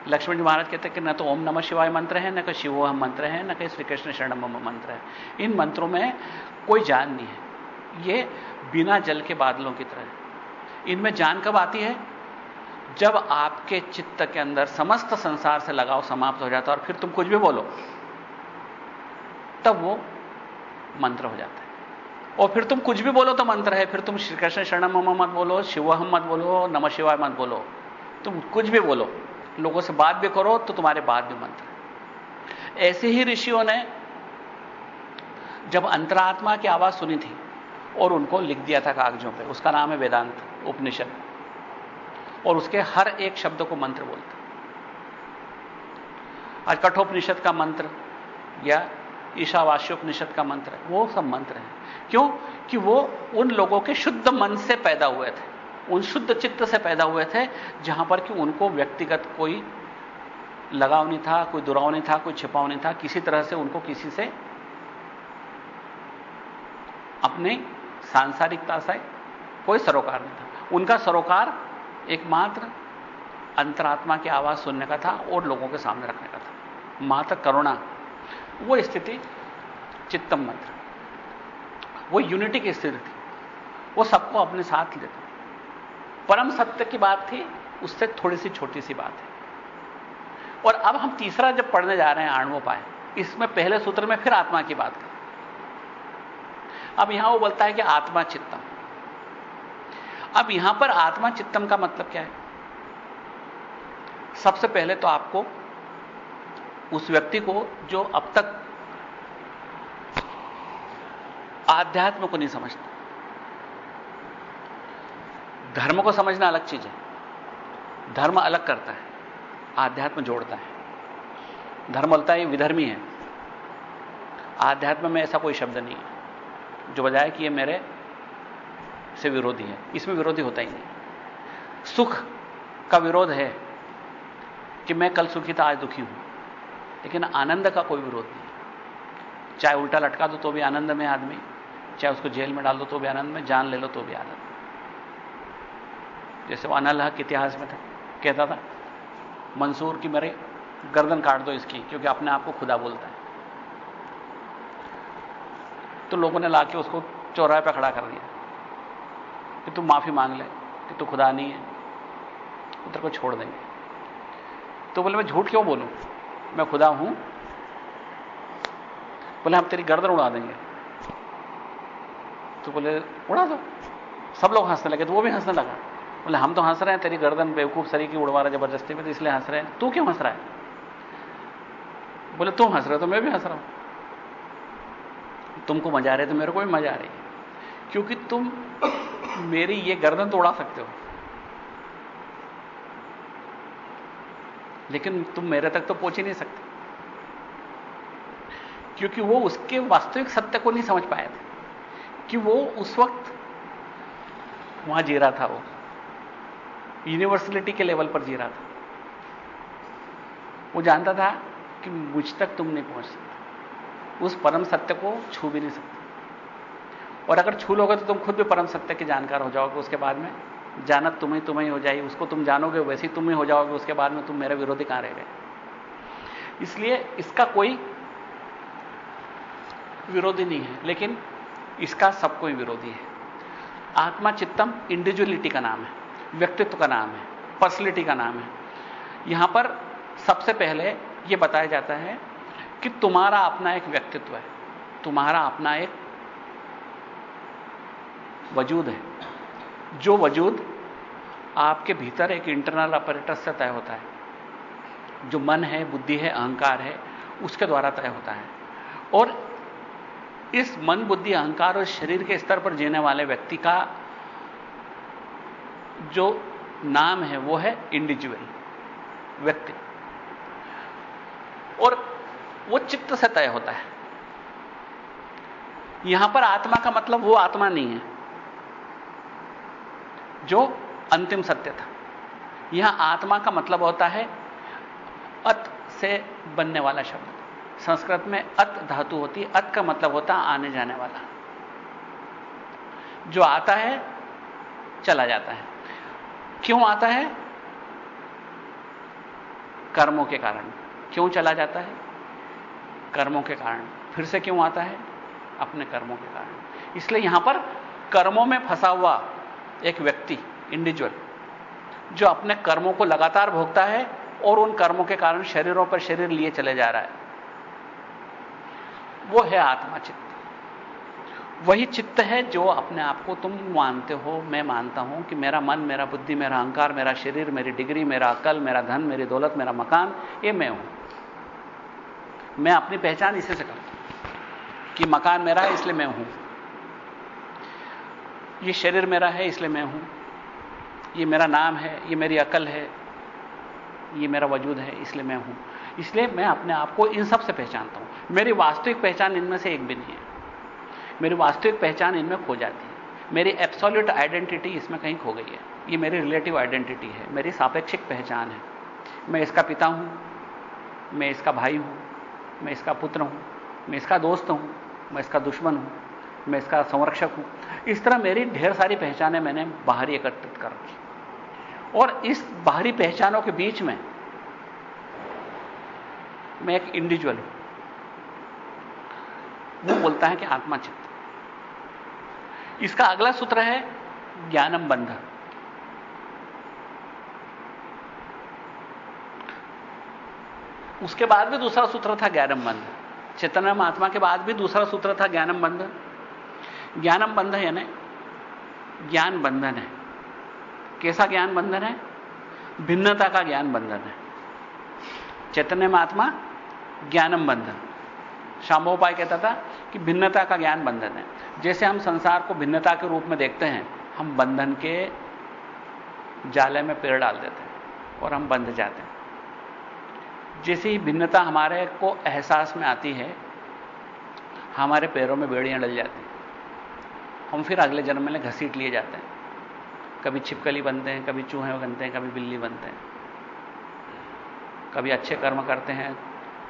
लक्ष्मण जी महाराज कहते हैं कि न तो ओम नमः शिवाय मंत्र है, न कोई शिवोहम मंत्र है, न कहीं श्री कृष्ण शरणम मंत्र है। इन मंत्रों में कोई जान नहीं है। ये बिना जल के बादलों की तरह है। इनमें जान कब आती है? जब आपके चित्त के अंदर समस्त संसार से लगाव समाप्त हो जाता है और फिर तुम कुछ भी बोलो, तब वो मंत्र हो जाता है। और फिर तुम कुछ भी बोलो तो मंत्र है। फिर तुम श्री कृष्ण शरणम मत बोलो, शिवहम मत बोलो, नम शिवाय मत बोलो। तुम कुछ भी बोलो, लोगों से बात भी करो तो तुम्हारे बात भी मंत्र है। ऐसे ही ऋषियों ने जब अंतरात्मा की आवाज़ सुनी थी और उनको लिख दिया था कागजों पे। उसका नाम है वेदांत, उपनिषद। और उसके हर एक शब्द को मंत्र बोलते आज कठोपनिषद का मंत्र या ईशावास्योपनिषद का मंत्र है, वो सब मंत्र हैं। क्यों? कि वो उन लोगों के शुद्ध मन से पैदा हुए थे, उन शुद्ध चित्त से पैदा हुए थे, जहाँ पर कि उनको व्यक्तिगत कोई लगाव नहीं था, कोई दुराव नहीं था, कोई छिपाव नहीं था। किसी तरह से उनको किसी से अपने सांसारिकता से कोई सरोकार नहीं था। उनका सरोकार एकमात्र अंतरात्मा की आवाज़ सुनने का था और लोगों के सामने रखने का था। मात्र करुणा, वो स्थिति चित्तम मंत्र। वो यूनिटी की स्थिति थी। वो सबको अपने साथ लेता। परम सत्य की बात थी, उससे थोड़ी सी छोटी सी बात है। और अब हम तीसरा जब पढ़ने जा रहे हैं, आणवोपाय, इसमें पहले सूत्र में फिर आत्मा की बात करें अब यहाँ वो बोलता है कि आत्मा चित्तम। अब यहाँ पर आत्मा चित्तम का मतलब क्या है? सबसे पहले तो आपको उस व्यक्ति को जो अब तक आध्यात्म को नहीं समझता। धर्म को समझना अलग चीज़ है। धर्म अलग करता है, आध्यात्म जोड़ता है। धर्म बोलता है विधर्मी है। आध्यात्म में ऐसा कोई शब्द नहीं है। जो बजाय कि ये मेरे से विरोधी है। इसमें विरोधी होता ही नहीं। सुख का विरोध है कि मैं कल सुखी था, आज दुखी हूँ। लेकिन आनंद का कोई विरोध नहीं। चाहे उल्टा लटका दो तो भी आनंद में आदमी, चाहे उसको जेल में डाल दो तो भी आनंद में, जान ले लो तो भी आनंद। जैसे वो अनल इतिहास में था, कहता था, मंसूर की मेरे गर्दन काट दो इसकी, क्योंकि अपने आप को खुदा बोलता है। तो लोगों ने लाके उसको चौराहे पर खड़ा कर दिया। कि तू माफ़ी मांग ले, कि तू खुदा नहीं है तेरे को छोड़ देंगे। तो बोले, मैं झूठ क्यों बोलूँ? मैं खुदा हूँ। बोले, हम तेरी गर्दन उड़ा देंगे। तो बोले, उड़ा दो। सब लोग हंसने लगे तो वो भी हंसने लगा। बोले, हम तो हंस रहे हैं, तेरी गर्दन बेवकूफ़ सरी की उड़वा रहा ज़बरदस्ती में तो इसलिए हंस रहे हैं। तू क्यों हंस रहा है? बोले, तुम हंस रहे हो तो मैं भी हंस रहा हूँ। तुमको मज़ा आ रही है तो मेरे को भी मज़ा आ रही है। क्योंकि तुम मेरी ये गर्दन तोड़ा सकते हो। लेकिन तुम मेरे तक तो पहुँच ही नहीं सकते। क्योंकि वो उसके वास्तविक सत्य को नहीं समझ पाए थे। कि वो उस वक्त वहाँ जी रहा था वो। यूनिवर्सलिटी के लेवल पर जी रहा था। वो जानता था कि मुझ तक तुम नहीं पहुँच सकते। उस परम सत्य को छू भी नहीं सकते। और अगर छू लोगे तो तुम खुद भी परम सत्य के जानकार हो जाओगे उसके बाद में। जानत तुम्हें तुम्हें हो जाएगी, उसको तुम जानोगे वैसे ही तुम ही हो जाओगे, उसके बाद में तुम मेरे विरोधी कहाँ रह गए? इसलिए इसका कोई विरोधी नहीं है, लेकिन इसका सब कोई विरोधी है। आत्मा चित्तम इंडिविजुअलिटी का नाम है, व्यक्तित्व का नाम है पर्सनलिटी का नाम है। यहाँ पर सबसे पहले यह बताया जाता है कि तुम्हारा अपना एक व्यक्तित्व है। तुम्हारा अपना एक वजूद है। जो वजूद आपके भीतर एक इंटरनल ऑपरेटर से तय होता है। जो मन है, बुद्धि है, अहंकार है, उसके द्वारा तय होता है। और इस मन, बुद्धि, अहंकार और शरीर के स्तर पर जीने वाले व्यक्ति का जो नाम है, वो है इंडिविजुअल व्यक्ति। वो चित्त से तय होता है। यहाँ पर आत्मा का मतलब वो आत्मा नहीं है, जो अंतिम सत्य था। यहाँ आत्मा का मतलब होता है अत से बनने वाला शब्द। संस्कृत में अत धातु होती है अत का मतलब होता आने जाने वाला। जो आता है, चला जाता है। क्यों आता है? कर्मों के कारण। क्यों चला जाता है? कर्मों के कारण। फिर से क्यों आता है? अपने कर्मों के कारण। इसलिए यहाँ पर कर्मों में फंसा हुआ एक व्यक्ति इंडिविजुअल जो अपने कर्मों को लगातार भोगता है और उन कर्मों के कारण शरीरों पर शरीर लिए चले जा रहा है। वो है आत्मा चित्त वही चित्त है जो अपने आप को तुम मानते हो, मैं मानता हूँ कि मेरा मन, मेरा बुद्धि, मेरा अहंकार, मेरा शरीर, मेरी डिग्री, मेरा अकल, मेरा धन, मेरी दौलत, मेरा मकान, ये मैं हूँ। मैं अपनी पहचान इसे से करता कि मकान मेरा है, इसलिए मैं हूँ। ये शरीर मेरा है, इसलिए मैं हूँ। ये मेरा नाम है, ये मेरी अकल है, ये मेरा वजूद है, इसलिए मैं हूँ। इसलिए मैं अपने आप को इन सबसे पहचानता हूँ। मेरी वास्तविक पहचान इनमें से एक भी नहीं है। मेरी वास्तविक पहचान इनमें खो जाती है। मेरी एब्सोल्यूट आइडेंटिटी इसमें कहीं खो गई है। ये मेरी रिलेटिव आइडेंटिटी है। मेरी सापेक्षिक पहचान है। मैं इसका पिता हूँ। मैं इसका भाई हूँ। मैं इसका पुत्र हूँ, मैं इसका दोस्त हूँ, मैं इसका दुश्मन हूँ, मैं इसका संरक्षक हूँ। इस तरह मेरी ढेर सारी पहचानें मैंने बाहरी एकत्रित कर रखी। और इस बाहरी पहचानों के बीच में मैं एक इंडिविजुअल हूँ। वो बोलता है कि आत्मा चित्त इसका अगला सूत्र है ज्ञानम बंध उसके बाद भी दूसरा सूत्र था ज्ञानम बंध। चेतनम आत्मा के बाद भी दूसरा सूत्र था ज्ञानम बंध। ज्ञानम बंध यानी ज्ञान बंधन है। कैसा ज्ञान बंधन है? भिन्नता का ज्ञान बंधन है। चैतन्य में आत्मा ज्ञानम बंधन। शामोपाय कहता था कि भिन्नता का ज्ञान बंधन है। जैसे हम संसार को भिन्नता के रूप में देखते हैं, हम बंधन के जाले में पेड़ डाल देते हैं और हम बंध जाते हैं। जैसे भिन्नता हमारे को एहसास में आती है, हमारे पैरों में बेड़ियाँ डल जाती हैं। हम फिर अगले जन्म में घसीट लिए जाते हैं। कभी छिपकली बनते हैं, कभी चूहे बनते हैं, कभी बिल्ली बनते हैं। कभी अच्छे कर्म करते हैं,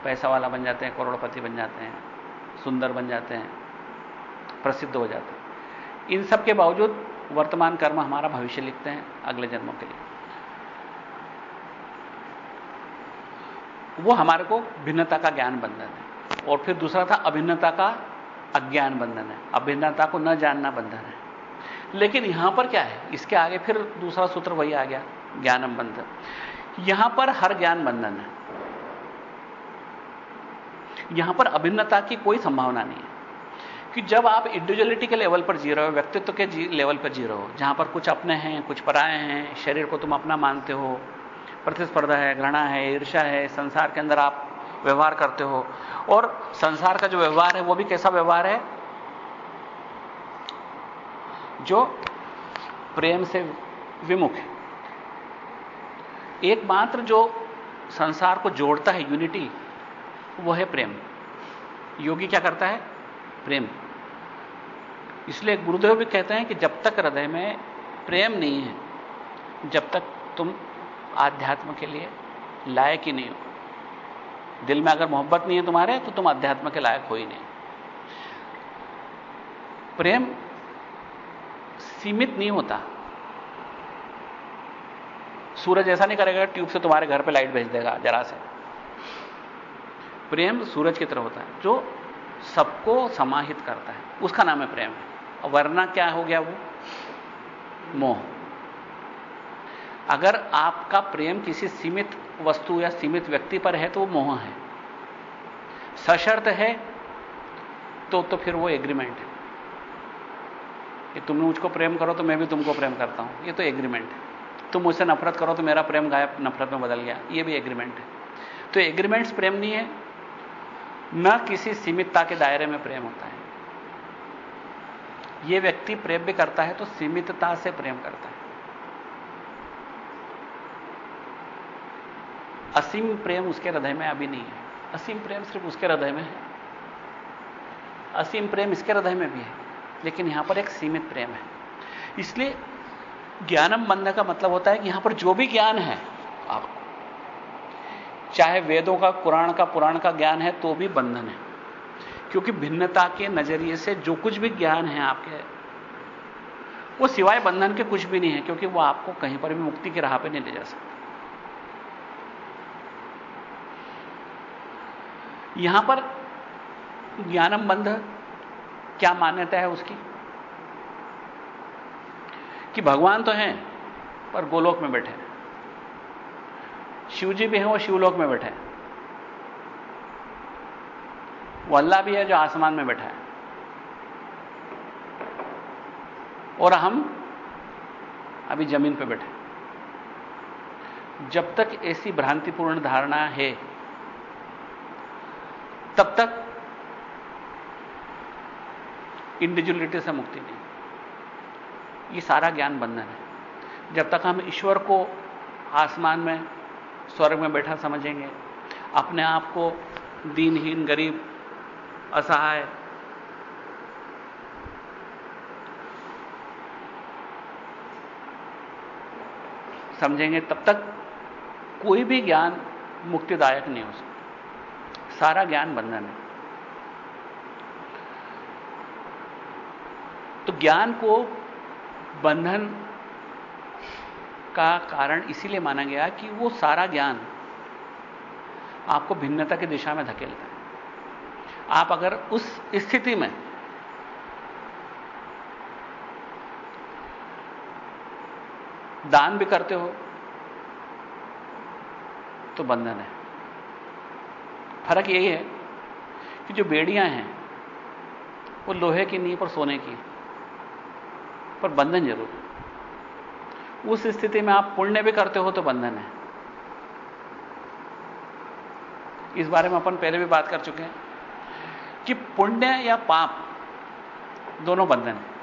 पैसा वाला बन जाते हैं, करोड़पति बन जाते हैं, सुंदर बन जाते हैं, प्रसिद्ध हो जाते हैं। इन सब के बावजूद वर्तमान कर्म हमारा भविष्य लिखते हैं अगले जन्मों के लिए। वो हमारे को भिन्नता का ज्ञान बंधन है। और फिर दूसरा था अभिन्नता का अज्ञान बंधन है। अभिन्नता को न जानना बंधन है। लेकिन यहाँ पर क्या है? इसके आगे फिर दूसरा सूत्र वही आ गया, ज्ञानम बंधन। यहाँ पर हर ज्ञान बंधन है। यहाँ पर अभिन्नता की कोई संभावना नहीं है। कि जब आप इंडिविजुअलिटी के लेवल पर जी रहे हो, व्यक्तित्व के लेवल पर जी रहे हो, जहाँ पर कुछ अपने हैं, कुछ पराए हैं, शरीर को तुम अपना मानते हो प्रतिस्पर्धा है, घृणा है ईर्षा है, संसार के अंदर आप व्यवहार करते हो। और संसार का जो व्यवहार है, वो भी कैसा व्यवहार है? जो प्रेम से विमुख है। एकमात्र जो संसार को जोड़ता है यूनिटी वो है प्रेम। योगी क्या करता है? प्रेम। इसलिए गुरुदेव भी कहते हैं कि जब तक हृदय में प्रेम नहीं है, जब तक तुम आध्यात्म के लिए लायक ही नहीं हो। दिल में अगर मोहब्बत नहीं है तुम्हारे तो तुम अध्यात्म के लायक हो ही नहीं। प्रेम सीमित नहीं होता। सूरज ऐसा नहीं करेगा ट्यूब से तुम्हारे घर पे लाइट भेज देगा, जरा से। प्रेम सूरज की तरह होता है, जो सबको समाहित करता है। उसका नाम है प्रेम। है वरना क्या हो गया वो? मोह। अगर आपका प्रेम किसी सीमित वस्तु या सीमित व्यक्ति पर है तो वो मोह है। सशर्त है तो तो फिर वो एग्रीमेंट है। कि तुम मुझको प्रेम करो तो मैं भी तुमको प्रेम करता हूँ। ये तो एग्रीमेंट है। तुम मुझसे नफरत करो तो मेरा प्रेम गायब, नफरत में बदल गया। ये भी एग्रीमेंट है। तो एग्रीमेंट्स प्रेम नहीं है। न किसी सीमितता के दायरे में प्रेम होता है। यह व्यक्ति प्रेम भी करता है तो सीमितता से प्रेम करता है। असीम प्रेम उसके हृदय में अभी नहीं है। असीम प्रेम सिर्फ़ उसके हृदय में है। असीम प्रेम इसके हृदय में भी है, लेकिन यहाँ पर एक सीमित प्रेम है। इसलिए ज्ञानम बंध का मतलब होता है कि यहाँ पर जो भी ज्ञान है आपको चाहे वेदों का कुरान का, पुराण का ज्ञान है तो भी बंधन है। क्योंकि भिन्नता के नज़रिए से जो कुछ भी ज्ञान है आपके, वो सिवाय बंधन के कुछ भी नहीं है, क्योंकि वो आपको कहीं पर भी मुक्ति की राह पे नहीं ले जा सकता। यहाँ पर ज्ञानम बंध क्या मान्यता है उसकी? कि भगवान तो हैं, पर गोलोक में बैठे हैं। शिव जी भी हैं वो शिवलोक में बैठे हैं। वो अल्लाह भी है जो आसमान में बैठा है। और हम अभी ज़मीन पर बैठे जब तक ऐसी भ्रांतिपूर्ण धारणा है तब तक इंडिविजुअलिटी से मुक्ति नहीं। ये सारा ज्ञान बंधन है। जब तक हम ईश्वर को आसमान में, स्वर्ग में बैठा समझेंगे, अपने आप को दीनहीन, गरीब, असहाय, समझेंगे, तब तक कोई भी ज्ञान मुक्तिदायक नहीं हो सकता। सारा ज्ञान बंधन है। तो ज्ञान को बंधन का कारण इसीलिए माना गया कि वो सारा ज्ञान आपको भिन्नता की दिशा में धकेलता है। आप अगर उस स्थिति में दान भी करते हो तो बंधन है। फ़र्क यही है कि जो बेड़ियाँ हैं, वो लोहे की नहीं, पर सोने की पर बंधन ज़रूर उस स्थिति में आप पुण्य भी करते हो तो बंधन है। इस बारे में अपन पहले भी बात कर चुके हैं कि पुण्य या पाप दोनों बंधन है।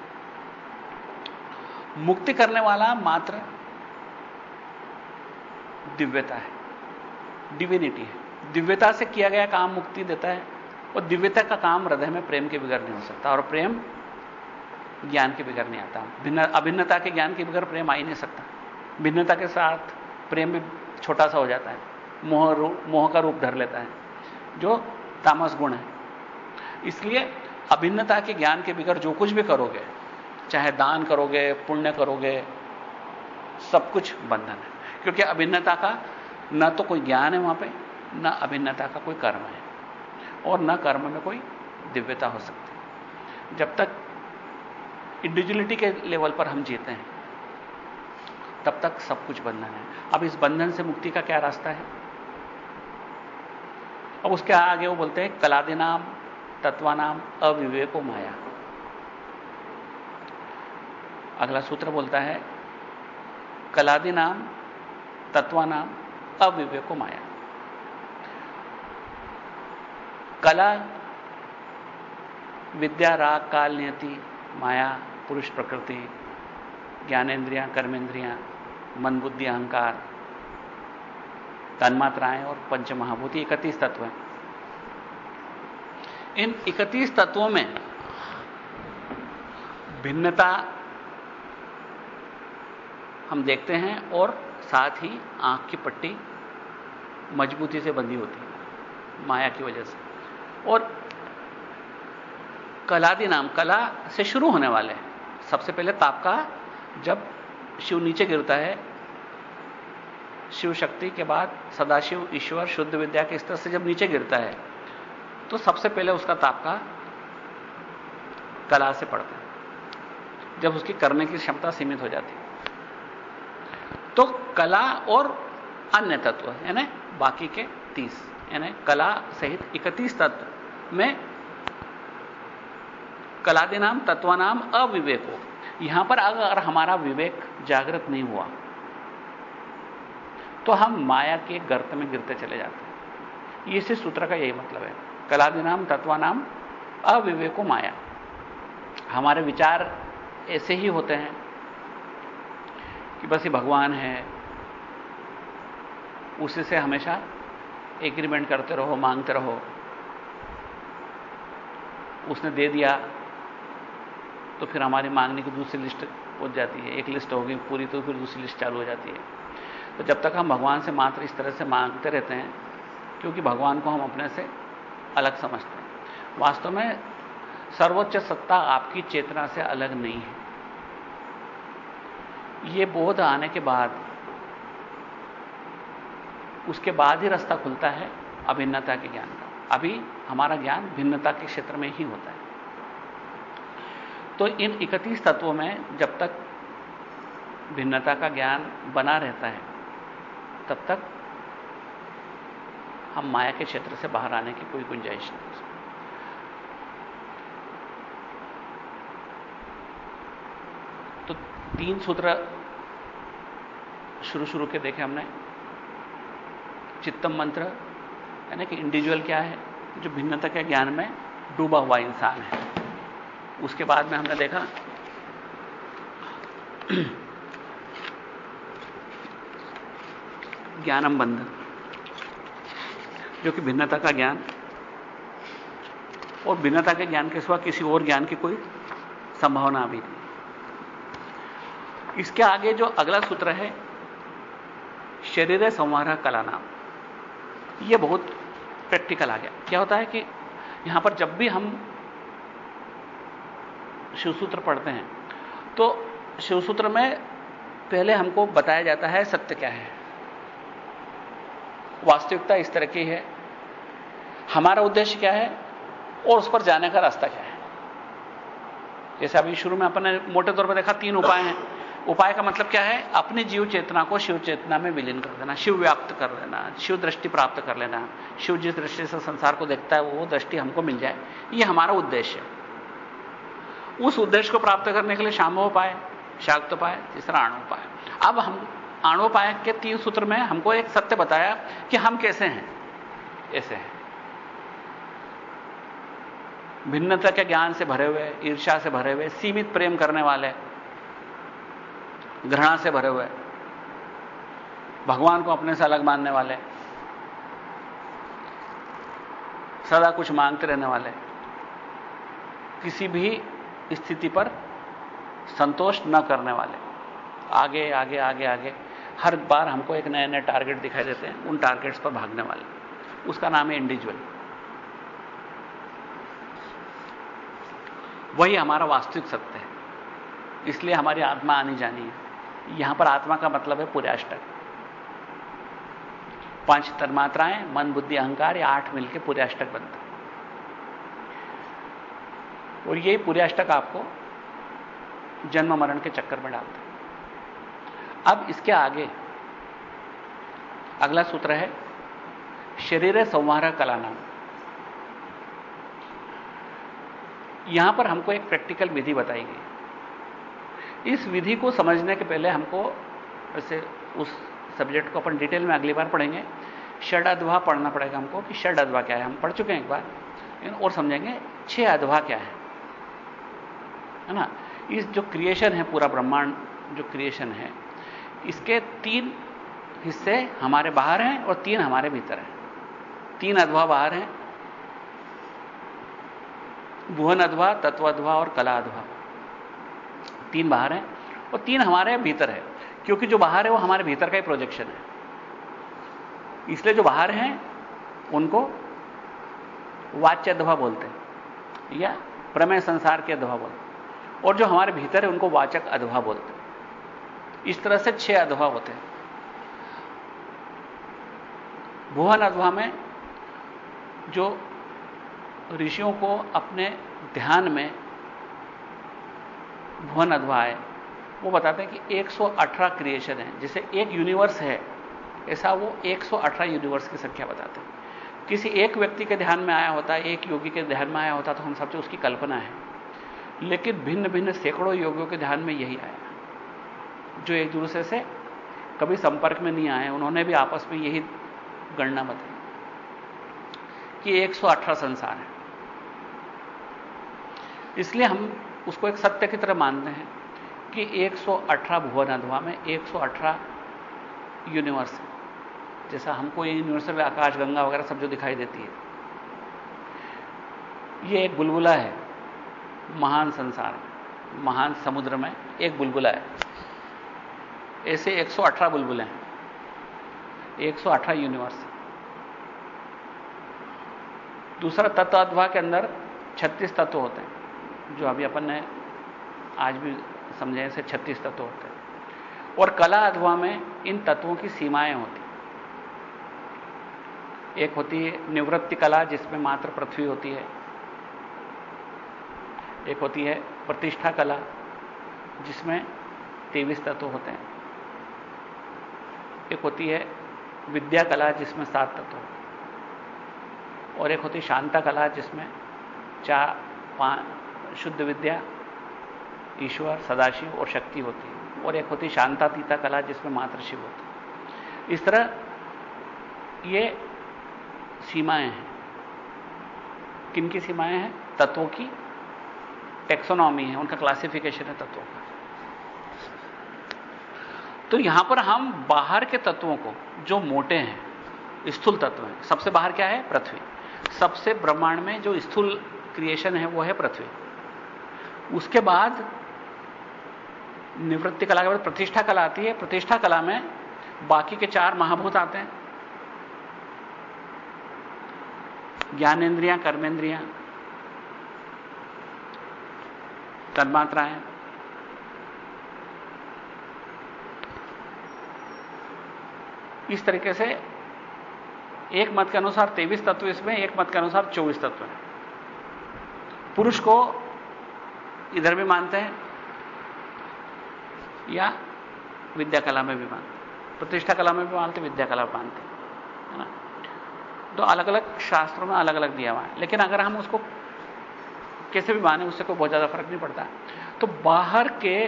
मुक्ति करने वाला मात्र दिव्यता है डिविनिटी है। दिव्यता से किया गया काम मुक्ति देता है और दिव्यता का काम हृदय में प्रेम के बगैर नहीं हो सकता और प्रेम ज्ञान के बगैर नहीं आता। भिन्न, अभिन्नता के ज्ञान के बगैर प्रेम आ ही नहीं सकता। भिन्नता के साथ प्रेम भी छोटा सा हो जाता है। मोह मोह का रूप धर लेता है, जो तामस गुण है। इसलिए अभिन्नता के ज्ञान के बगैर जो कुछ भी करोगे, चाहे दान करोगे, पुण्य करोगे, सब कुछ बंधन है। क्योंकि अभिन्नता का न तो कोई ज्ञान है वहाँ पे न अभिन्नता का कोई कर्म है और न कर्म में कोई दिव्यता हो सकती जब तक इंडिविजुअलिटी के लेवल पर हम जीते हैं, तब तक सब कुछ बंधन है। अब इस बंधन से मुक्ति का क्या रास्ता है? अब उसके आगे वो बोलते हैं कलादि नाम तत्वानाम, अविवेको माया। अगला सूत्र बोलता है कलादि नाम तत्वानाम, अविवेको माया। कला विद्या राग काल नियति, माया, पुरुष प्रकृति, ज्ञानेन्द्रियाँ कर्मेंद्रियाँ मन, बुद्धि, अहंकार, तन्मात्राएँ और पंच महाभूति इकतीस तत्व हैं। इन इकतीस तत्वों में भिन्नता हम देखते हैं और साथ ही आँख की पट्टी मजबूती से बंधी होती है, माया की वजह से। और कलादि नाम, कला से शुरू होने वाले हैं। सबसे पहले ताप का, जब शिव नीचे गिरता है, शिव शक्ति के बाद सदाशिव ईश्वर शुद्ध विद्या के स्तर से जब नीचे गिरता है तो सबसे पहले उसका तापका कला से पड़ता है। जब उसकी करने की क्षमता सीमित हो जाती है। तो कला और अन्य तत्व, यानी बाकी के 30 यानी कला सहित 31 तत्व में कलादि नाम तत्वानाम अविवेक। हो यहाँ पर अगर हमारा विवेक जागृत नहीं हुआ तो हम माया के गर्त में गिरते चले जाते हैं। इसी सूत्र का यही मतलब है। कलादि नाम तत्वानाम अविवेको माया। हमारे विचार ऐसे ही होते हैं कि बस ये भगवान है, उसी से हमेशा एग्रीमेंट करते रहो, मांगते रहो। उसने दे दिया तो फिर हमारी मांगने की दूसरी लिस्ट पहुँच जाती है। एक लिस्ट होगी पूरी तो फिर दूसरी लिस्ट चालू हो जाती है। तो जब तक हम भगवान से मात्र इस तरह से मांगते रहते हैं, क्योंकि भगवान को हम अपने से अलग समझते हैं। वास्तव में सर्वोच्च सत्ता आपकी चेतना से अलग नहीं है। ये बोध आने के बाद, उसके बाद ही रास्ता खुलता है अभिन्नता के ज्ञान का। अभी हमारा ज्ञान भिन्नता के क्षेत्र में ही होता है। तो इन 31 तत्वों में जब तक भिन्नता का ज्ञान बना रहता है, तब तक हम माया के क्षेत्र से बाहर आने की कोई गुंजाइश नहीं तो तीन सूत्र शुरू शुरू के देखे हमने। चित्तम मंत्र यानी कि इंडिविजुअल क्या है? जो भिन्नता के ज्ञान में डूबा हुआ इंसान है। उसके बाद में हमने देखा *clears throat* ज्ञानम बंध जो कि भिन्नता का ज्ञान। और भिन्नता के ज्ञान के सिवा किसी और ज्ञान की कोई संभावना भी नहीं। इसके आगे जो अगला सूत्र है, शरीर संवार कला नाम यह बहुत प्रैक्टिकल आ गया। क्या होता है कि यहाँ पर जब भी हम शिवसूत्र पढ़ते हैं तो शिवसूत्र में पहले हमको बताया जाता है सत्य क्या है। वास्तविकता इस तरह की है। हमारा उद्देश्य क्या है और उस पर जाने का रास्ता क्या है। जैसे अभी शुरू में अपन मोटे तौर पर देखा तीन उपाय हैं। उपाय का मतलब क्या है? अपनी जीव चेतना को शिव चेतना में विलीन कर देना, शिव व्याप्त कर लेना, शिव दृष्टि प्राप्त कर लेना। शिव जिस दृष्टि से संसार को देखता है, वो दृष्टि हमको मिल जाए। ये हमारा उद्देश्य है। उस उद्देश्य को प्राप्त करने के लिए शामोपाय, शाक्तोपाय, तीसरा आणोपाय। अब हम, आणोपाय के तीन सूत्र में हमको एक सत्य बताया कि हम कैसे हैं। ऐसे हैं। भिन्नता के ज्ञान से भरे हुए ईर्षा से भरे हुए, सीमित प्रेम करने वाले घृणा से भरे हुए भगवान को अपने से अलग मानने वाले सदा कुछ मांगते रहने वाले किसी भी स्थिति पर संतोष न करने वाले। आगे आगे आगे आगे। हर बार हमको एक नए नए टारगेट दिखाई देते हैं। उन टारगेट्स पर भागने वाले। उसका नाम है इंडिविजुअल वही हमारा वास्तविक सत्य है। इसलिए हमारी आत्मा आनी जानी है। यहाँ पर आत्मा का मतलब है पूरे अष्टक पाँच तन्मात्राएँ मन, बुद्धि, अहंकार, या आठ मिलकर पूरे अष्टक बनता और यही पूरे अष्टक आपको जन्म, मरण के चक्कर में डालता है। अब इसके आगे अगला सूत्र है, शरीर संवार कला नाम यहाँ पर हमको एक प्रैक्टिकल विधि बताई गई। इस विधि को समझने के पहले हमको वैसे उस सब्जेक्ट को अपन डिटेल में अगली बार पढ़ेंगे। षड अधवा पढ़ना पड़ेगा हमको कि षड अधवा क्या है। हम पढ़ चुके हैं एक बार। और समझेंगे, छह अधवा क्या है? है ना? इस जो क्रिएशन है पूरा ब्रह्मांड, जो क्रिएशन है, इसके तीन हिस्से हमारे बाहर हैं और तीन हमारे भीतर हैं। तीन अधवा बाहर हैं। भुवन अधवा, तत्व अधवा और कला अधवा। तीन बाहर हैं और तीन हमारे भीतर है, क्योंकि जो बाहर है वो हमारे भीतर का ही प्रोजेक्शन है। इसलिए जो बाहर हैं, उनको वाच्य अधवा बोलते हैं, या प्रमेय संसार के अधवा बोलते हैं, और जो हमारे भीतर है, उनको वाचक अधवा बोलते हैं। इस तरह से छह अधवा होते हैं। भुवन अधवा में जो ऋषियों को अपने ध्यान में भुवन अधवाए वो बताते हैं कि 118 क्रिएशन है, जिसे एक यूनिवर्स है, ऐसा वो 118 यूनिवर्स की संख्या बताते हैं। किसी एक व्यक्ति के ध्यान में आया होता, एक योगी के ध्यान में आया होता तो हम सबसे उसकी कल्पना है। लेकिन भिन्न भिन्न सैकड़ों योगियों के ध्यान में यही आया। जो एक दूसरे से कभी संपर्क में नहीं आए, उन्होंने भी आपस में यही गणना बताई कि 118 संसार है। इसलिए हम उसको एक सत्य की तरह मानते हैं कि 118 भुवन अधवा में 118 यूनिवर्स जैसा हमको ये यूनिवर्सल आकाश, गंगा वगैरह सब जो दिखाई देती है। ये एक बुलबुला है, महान संसार में महान समुद्र में एक बुलबुला है। ऐसे 118 बुलबुले हैं। 118 यूनिवर्स दूसरा तत्व अध्वा के अंदर 36 तत्व होते हैं। जो अभी अपन ने आज भी समझे ऐसे 36 तत्व होते हैं। और कला अध्वा में इन तत्वों की सीमाएँ होती एक होती है निवृत्ति कला, जिसमें मात्र पृथ्वी होती है। एक होती है प्रतिष्ठा कला, जिसमें तेवीस तत्व होते हैं। एक होती है विद्या कला, जिसमें सात तत्व और एक होती है शांता कला, जिसमें चार, पाँच शुद्ध विद्या, ईश्वर, सदाशिव और शक्ति होती है। और एक होती शांतातीता कला, जिसमें मात्र शिव होती इस तरह ये सीमाएँ हैं। किन की सीमाएँ हैं? तत्वों की। टेक्सोनॉमी है, उनका क्लासिफिकेशन है तत्वों का। तो यहाँ पर हम बाहर के तत्वों को, जो मोटे हैं, स्थूल तत्व हैं, सबसे बाहर क्या है? पृथ्वी। सबसे ब्रह्मांड में जो स्थूल क्रिएशन है, वो है पृथ्वी। उसके बाद निवृत्ति कला के बाद प्रतिष्ठा कला आती है। प्रतिष्ठा कला में बाकी के चार महाभूत आते हैं। ज्ञानेन्द्रियाँ कर्मेंद्रियाँ तन्मात्राएँ। इस तरीके से एक मत के अनुसार तेईस तत्व इसमें, एक मत के अनुसार चौबीस तत्व है। पुरुष को इधर भी मानते हैं, या विद्या कला में भी मानते प्रतिष्ठा कला में भी मानते विद्या कला मानते है ना? तो अलग अलग शास्त्रों में अलग अलग दिया हुआ है। लेकिन अगर हम उसको कैसे भी माने, उससे कोई बहुत ज़्यादा फ़र्क नहीं पड़ता। तो बाहर के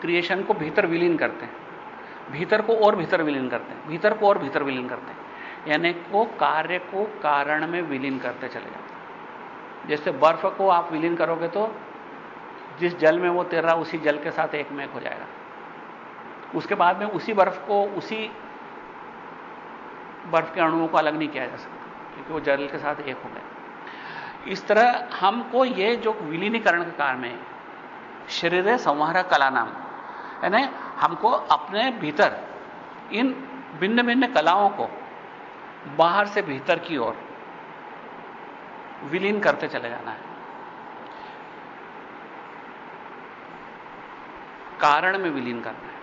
क्रिएशन को भीतर विलीन करते हैं। भीतर को और भीतर विलीन करते हैं। भीतर को और भीतर विलीन करते हैं। यानी को कार्य को कारण में विलीन करते चले जाते जैसे बर्फ़ को आप विलीन करोगे तो जिस जल में वो तैर रहा, उसी जल के साथ एक में हो जाएगा। उसके बाद में उसी बर्फ़ को, उसी बर्फ़ के अणुओं को अलग नहीं किया जा सकता, क्योंकि वो जल के साथ एक हो गए। इस तरह हमको ये जो विलीनीकरण के कारण में शरीर संहार कला नाम, यानी हमको अपने भीतर इन भिन्न भिन्न कलाओं को बाहर से भीतर की ओर विलीन करते चले जाना है। कारण में विलीन करना है।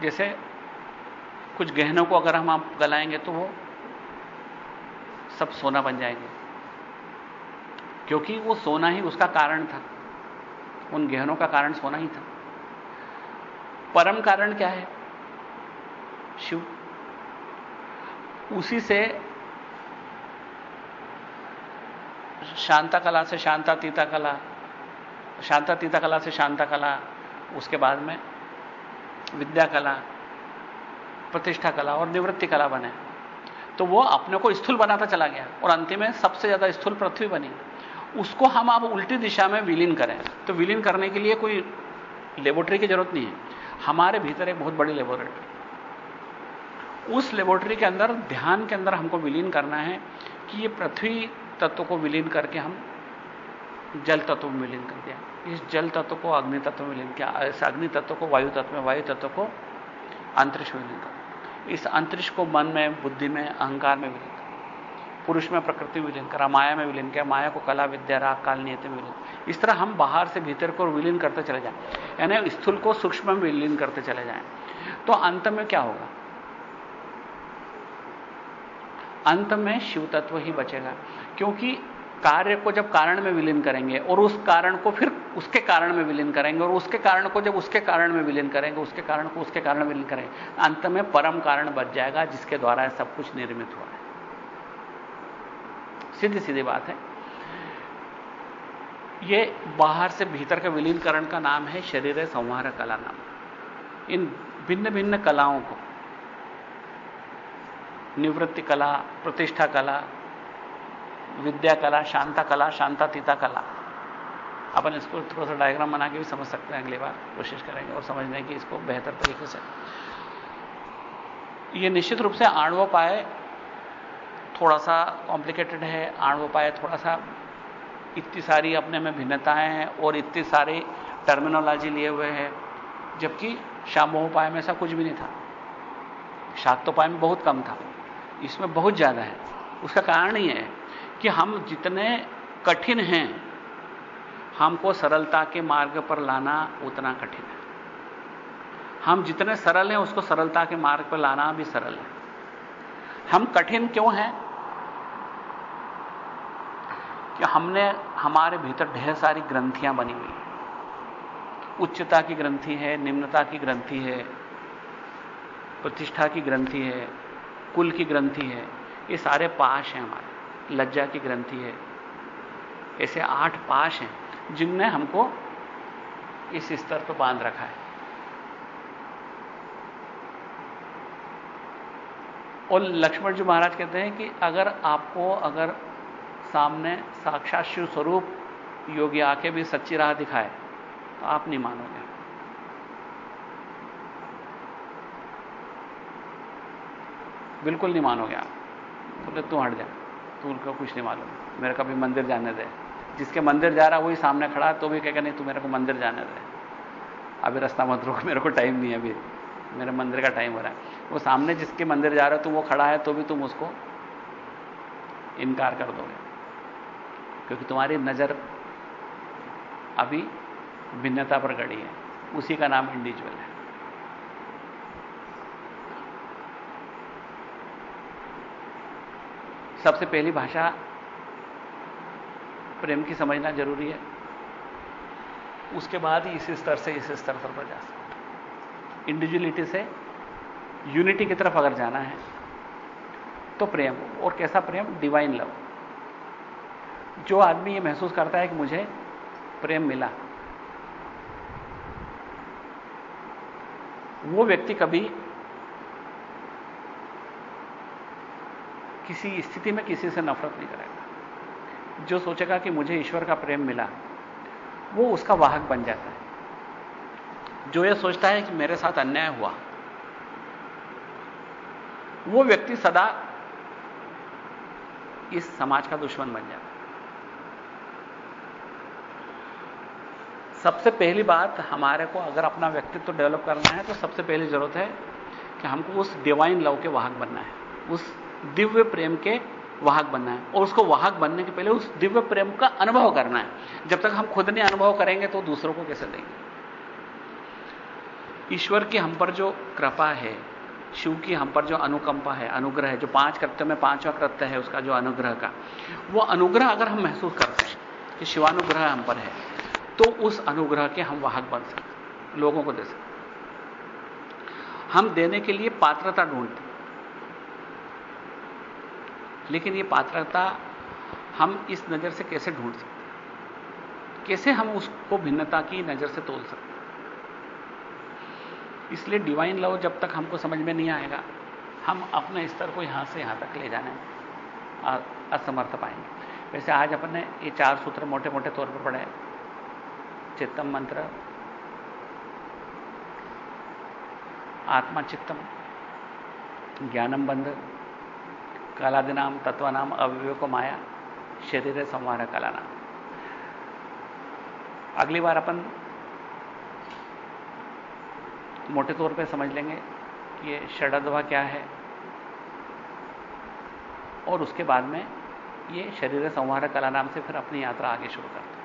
जैसे कुछ गहनों को अगर हम आप गलाएँगे तो वो सब सोना बन जाएँगे। क्योंकि वो सोना ही उसका कारण था। उन गहनों का कारण सोना ही था। परम कारण क्या है? शिव। उसी से शांता कला से शांता तीता कला शांता तीता कला से शांता कला उसके बाद में विद्या कला प्रतिष्ठा कला और निवृत्ति कला बने। तो वो अपने को स्थूल बनाता चला गया और अंतिम में सबसे ज़्यादा स्थूल पृथ्वी बनी। उसको हम अब उल्टी दिशा में विलीन करें। तो विलीन करने के लिए कोई लेबोरेटरी की ज़रूरत नहीं है। हमारे भीतर एक बहुत बड़ी लेबोरेटरी। उस लेबोरेटरी के अंदर, ध्यान के अंदर हमको विलीन करना है कि ये पृथ्वी तत्व को विलीन करके हम जल तत्व में विलीन कर दिया। इस जल तत्व को, अग्नि तत्व में विलीन किया। इस अग्नि तत्व को, वायु तत्व में, वायु तत्व को अंतरिक्ष में विलीन कर। इस अंतरिक्ष को मन में, बुद्धि में, अहंकार में विलीन करा। पुरुष में, प्रकृति में विलीन करा। माया में विलीन किया। माया को कला, विद्या, राग, काल, नियति में विलीन इस तरह हम बाहर से भीतर को विलीन करते चले जाएँ। यानी स्थूल को सूक्ष्म में विलीन करते चले जाएँ। तो अंत में क्या होगा? अंत में शिव तत्व ही बचेगा। क्योंकि कार्य को जब कारण में विलीन करेंगे और उस कारण को फिर उसके कारण में विलीन करेंगे और उसके कारण को जब उसके कारण में विलीन करेंगे, उसके कारण को उसके कारण में विलीन करेंगे अंत में परम कारण बच जाएगा जिसके द्वारा सब कुछ निर्मित हुआ है। सीधी सीधी बात है। ये बाहर से भीतर के विलीनकरण का नाम है शरीर संहार कला नाम। इन भिन्न भिन्न कलाओं को, निवृत्ति कला, प्रतिष्ठा कला विद्या कला, शांता कला, शांतातीता कला। अपन इसको थोड़ा सा डायग्राम बना के भी समझ सकते हैं अगली बार। कोशिश करेंगे और समझने की इसको बेहतर तरीके से। ये निश्चित रूप से आणवोपाय थोड़ा सा कॉम्प्लिकेटेड है। आणवोपाय थोड़ा सा इतनी सारी अपने में भिन्नताएँ हैं और इतनी सारी टर्मिनोलॉजी लिए हुए हैं, जबकि शामोपाय में ऐसा कुछ भी नहीं था। शाक्तोपाय में बहुत कम था। इसमें बहुत ज़्यादा है। उसका कारण ही है कि हम जितने कठिन हैं, हमको सरलता के मार्ग पर लाना उतना कठिन है। हम जितने सरल हैं, उसको सरलता के मार्ग पर लाना भी सरल है। हम कठिन क्यों हैं? कि हमने, हमारे भीतर ढेर सारी ग्रंथियाँ बनी हुई उच्चता की ग्रंथि है, निम्नता की ग्रंथि है, प्रतिष्ठा की ग्रंथि है, कुल की ग्रंथि है, ये सारे पाश हैं हमारे। लज्जा की ग्रंथि है। ऐसे आठ पाश हैं जिनने हमको इस स्तर पर बाँध रखा है। और लक्ष्मण जी महाराज कहते हैं कि अगर आपको अगर सामने साक्षात शिव स्वरूप योगी आके भी सच्ची राह दिखाए तो आप नहीं मानोगे। बिल्कुल नहीं मानोगे आप। बोले तो तू हट जा। तू उनको कुछ नहीं मालूम। मेरे को अभी मंदिर जाने दे। जिसके मंदिर जा रहा वही सामने खड़ा तो भी कहेगा, नहीं, तू मेरे को मंदिर जाने दे। अभी रास्ता मत रोक, मेरे को टाइम नहीं है अभी। मेरे मंदिर का टाइम हो रहा है। वो सामने जिसके मंदिर जा रहे हो तुम वो खड़ा है तो भी तुम उसको इनकार कर दोगे। क्योंकि तुम्हारी नज़र अभी भिन्नता पर गड़ी है। उसी का नाम इंडिविजुअल है। सबसे पहली भाषा प्रेम की समझना ज़रूरी है। उसके बाद ही इस स्तर से इस स्तर पर जा सकते इंडिविजुअलिटी से यूनिटी की तरफ़ अगर जाना है तो प्रेम, और कैसा प्रेम? डिवाइन लव जो आदमी ये महसूस करता है कि मुझे प्रेम मिला, वो व्यक्ति कभी किसी स्थिति में किसी से नफरत नहीं करेगा। जो सोचेगा कि मुझे ईश्वर का प्रेम मिला, वो उसका वाहक बन जाता है। जो ये सोचता है कि मेरे साथ अन्याय हुआ, वो व्यक्ति सदा इस समाज का दुश्मन बन जाता है। सबसे पहली बात, हमारे को अगर अपना व्यक्तित्व डेवलप करना है तो सबसे पहली ज़रूरत है कि हमको उस डिवाइन लव के वाहक बनना है, उस दिव्य प्रेम के वाहक बनना है। और उसको वाहक बनने के पहले उस दिव्य प्रेम का अनुभव करना है। जब तक हम खुद नहीं अनुभव करेंगे तो दूसरों को कैसे देंगे? ईश्वर की हम पर जो कृपा है, शिव की हम पर जो अनुकंपा है, अनुग्रह है, जो पाँच कृत्य में पांचवा कृत्य है उसका जो अनुग्रह का, वो अनुग्रह अगर हम महसूस करते हैं कि शिवानुग्रह हम पर है तो उस अनुग्रह के हम वाहक बन सकते लोगों को दे सकते हम देने के लिए पात्रता ढूंढते लेकिन ये पात्रता हम इस नज़र से कैसे ढूंढ सकते कैसे हम उसको भिन्नता की नज़र से तोल सकते इसलिए डिवाइन लव जब तक हमको समझ में नहीं आएगा, हम अपने स्तर को यहाँ से यहाँ तक ले जाने में असमर्थ पाएँगे। वैसे आज अपन ने ये चार सूत्र मोटे मोटे तौर पर पढ़े चित्तम मंत्र, आत्मा चित्तम, ज्ञानम बंध कालादिनाम तत्वनाम अविवेक माया, शरीर संवार कला नाम अगली बार अपन मोटे तौर पे समझ लेंगे कि ये षडद्वा क्या है और उसके बाद में ये शरीर संवार कला नाम से फिर अपनी यात्रा आगे शुरू करते हैं।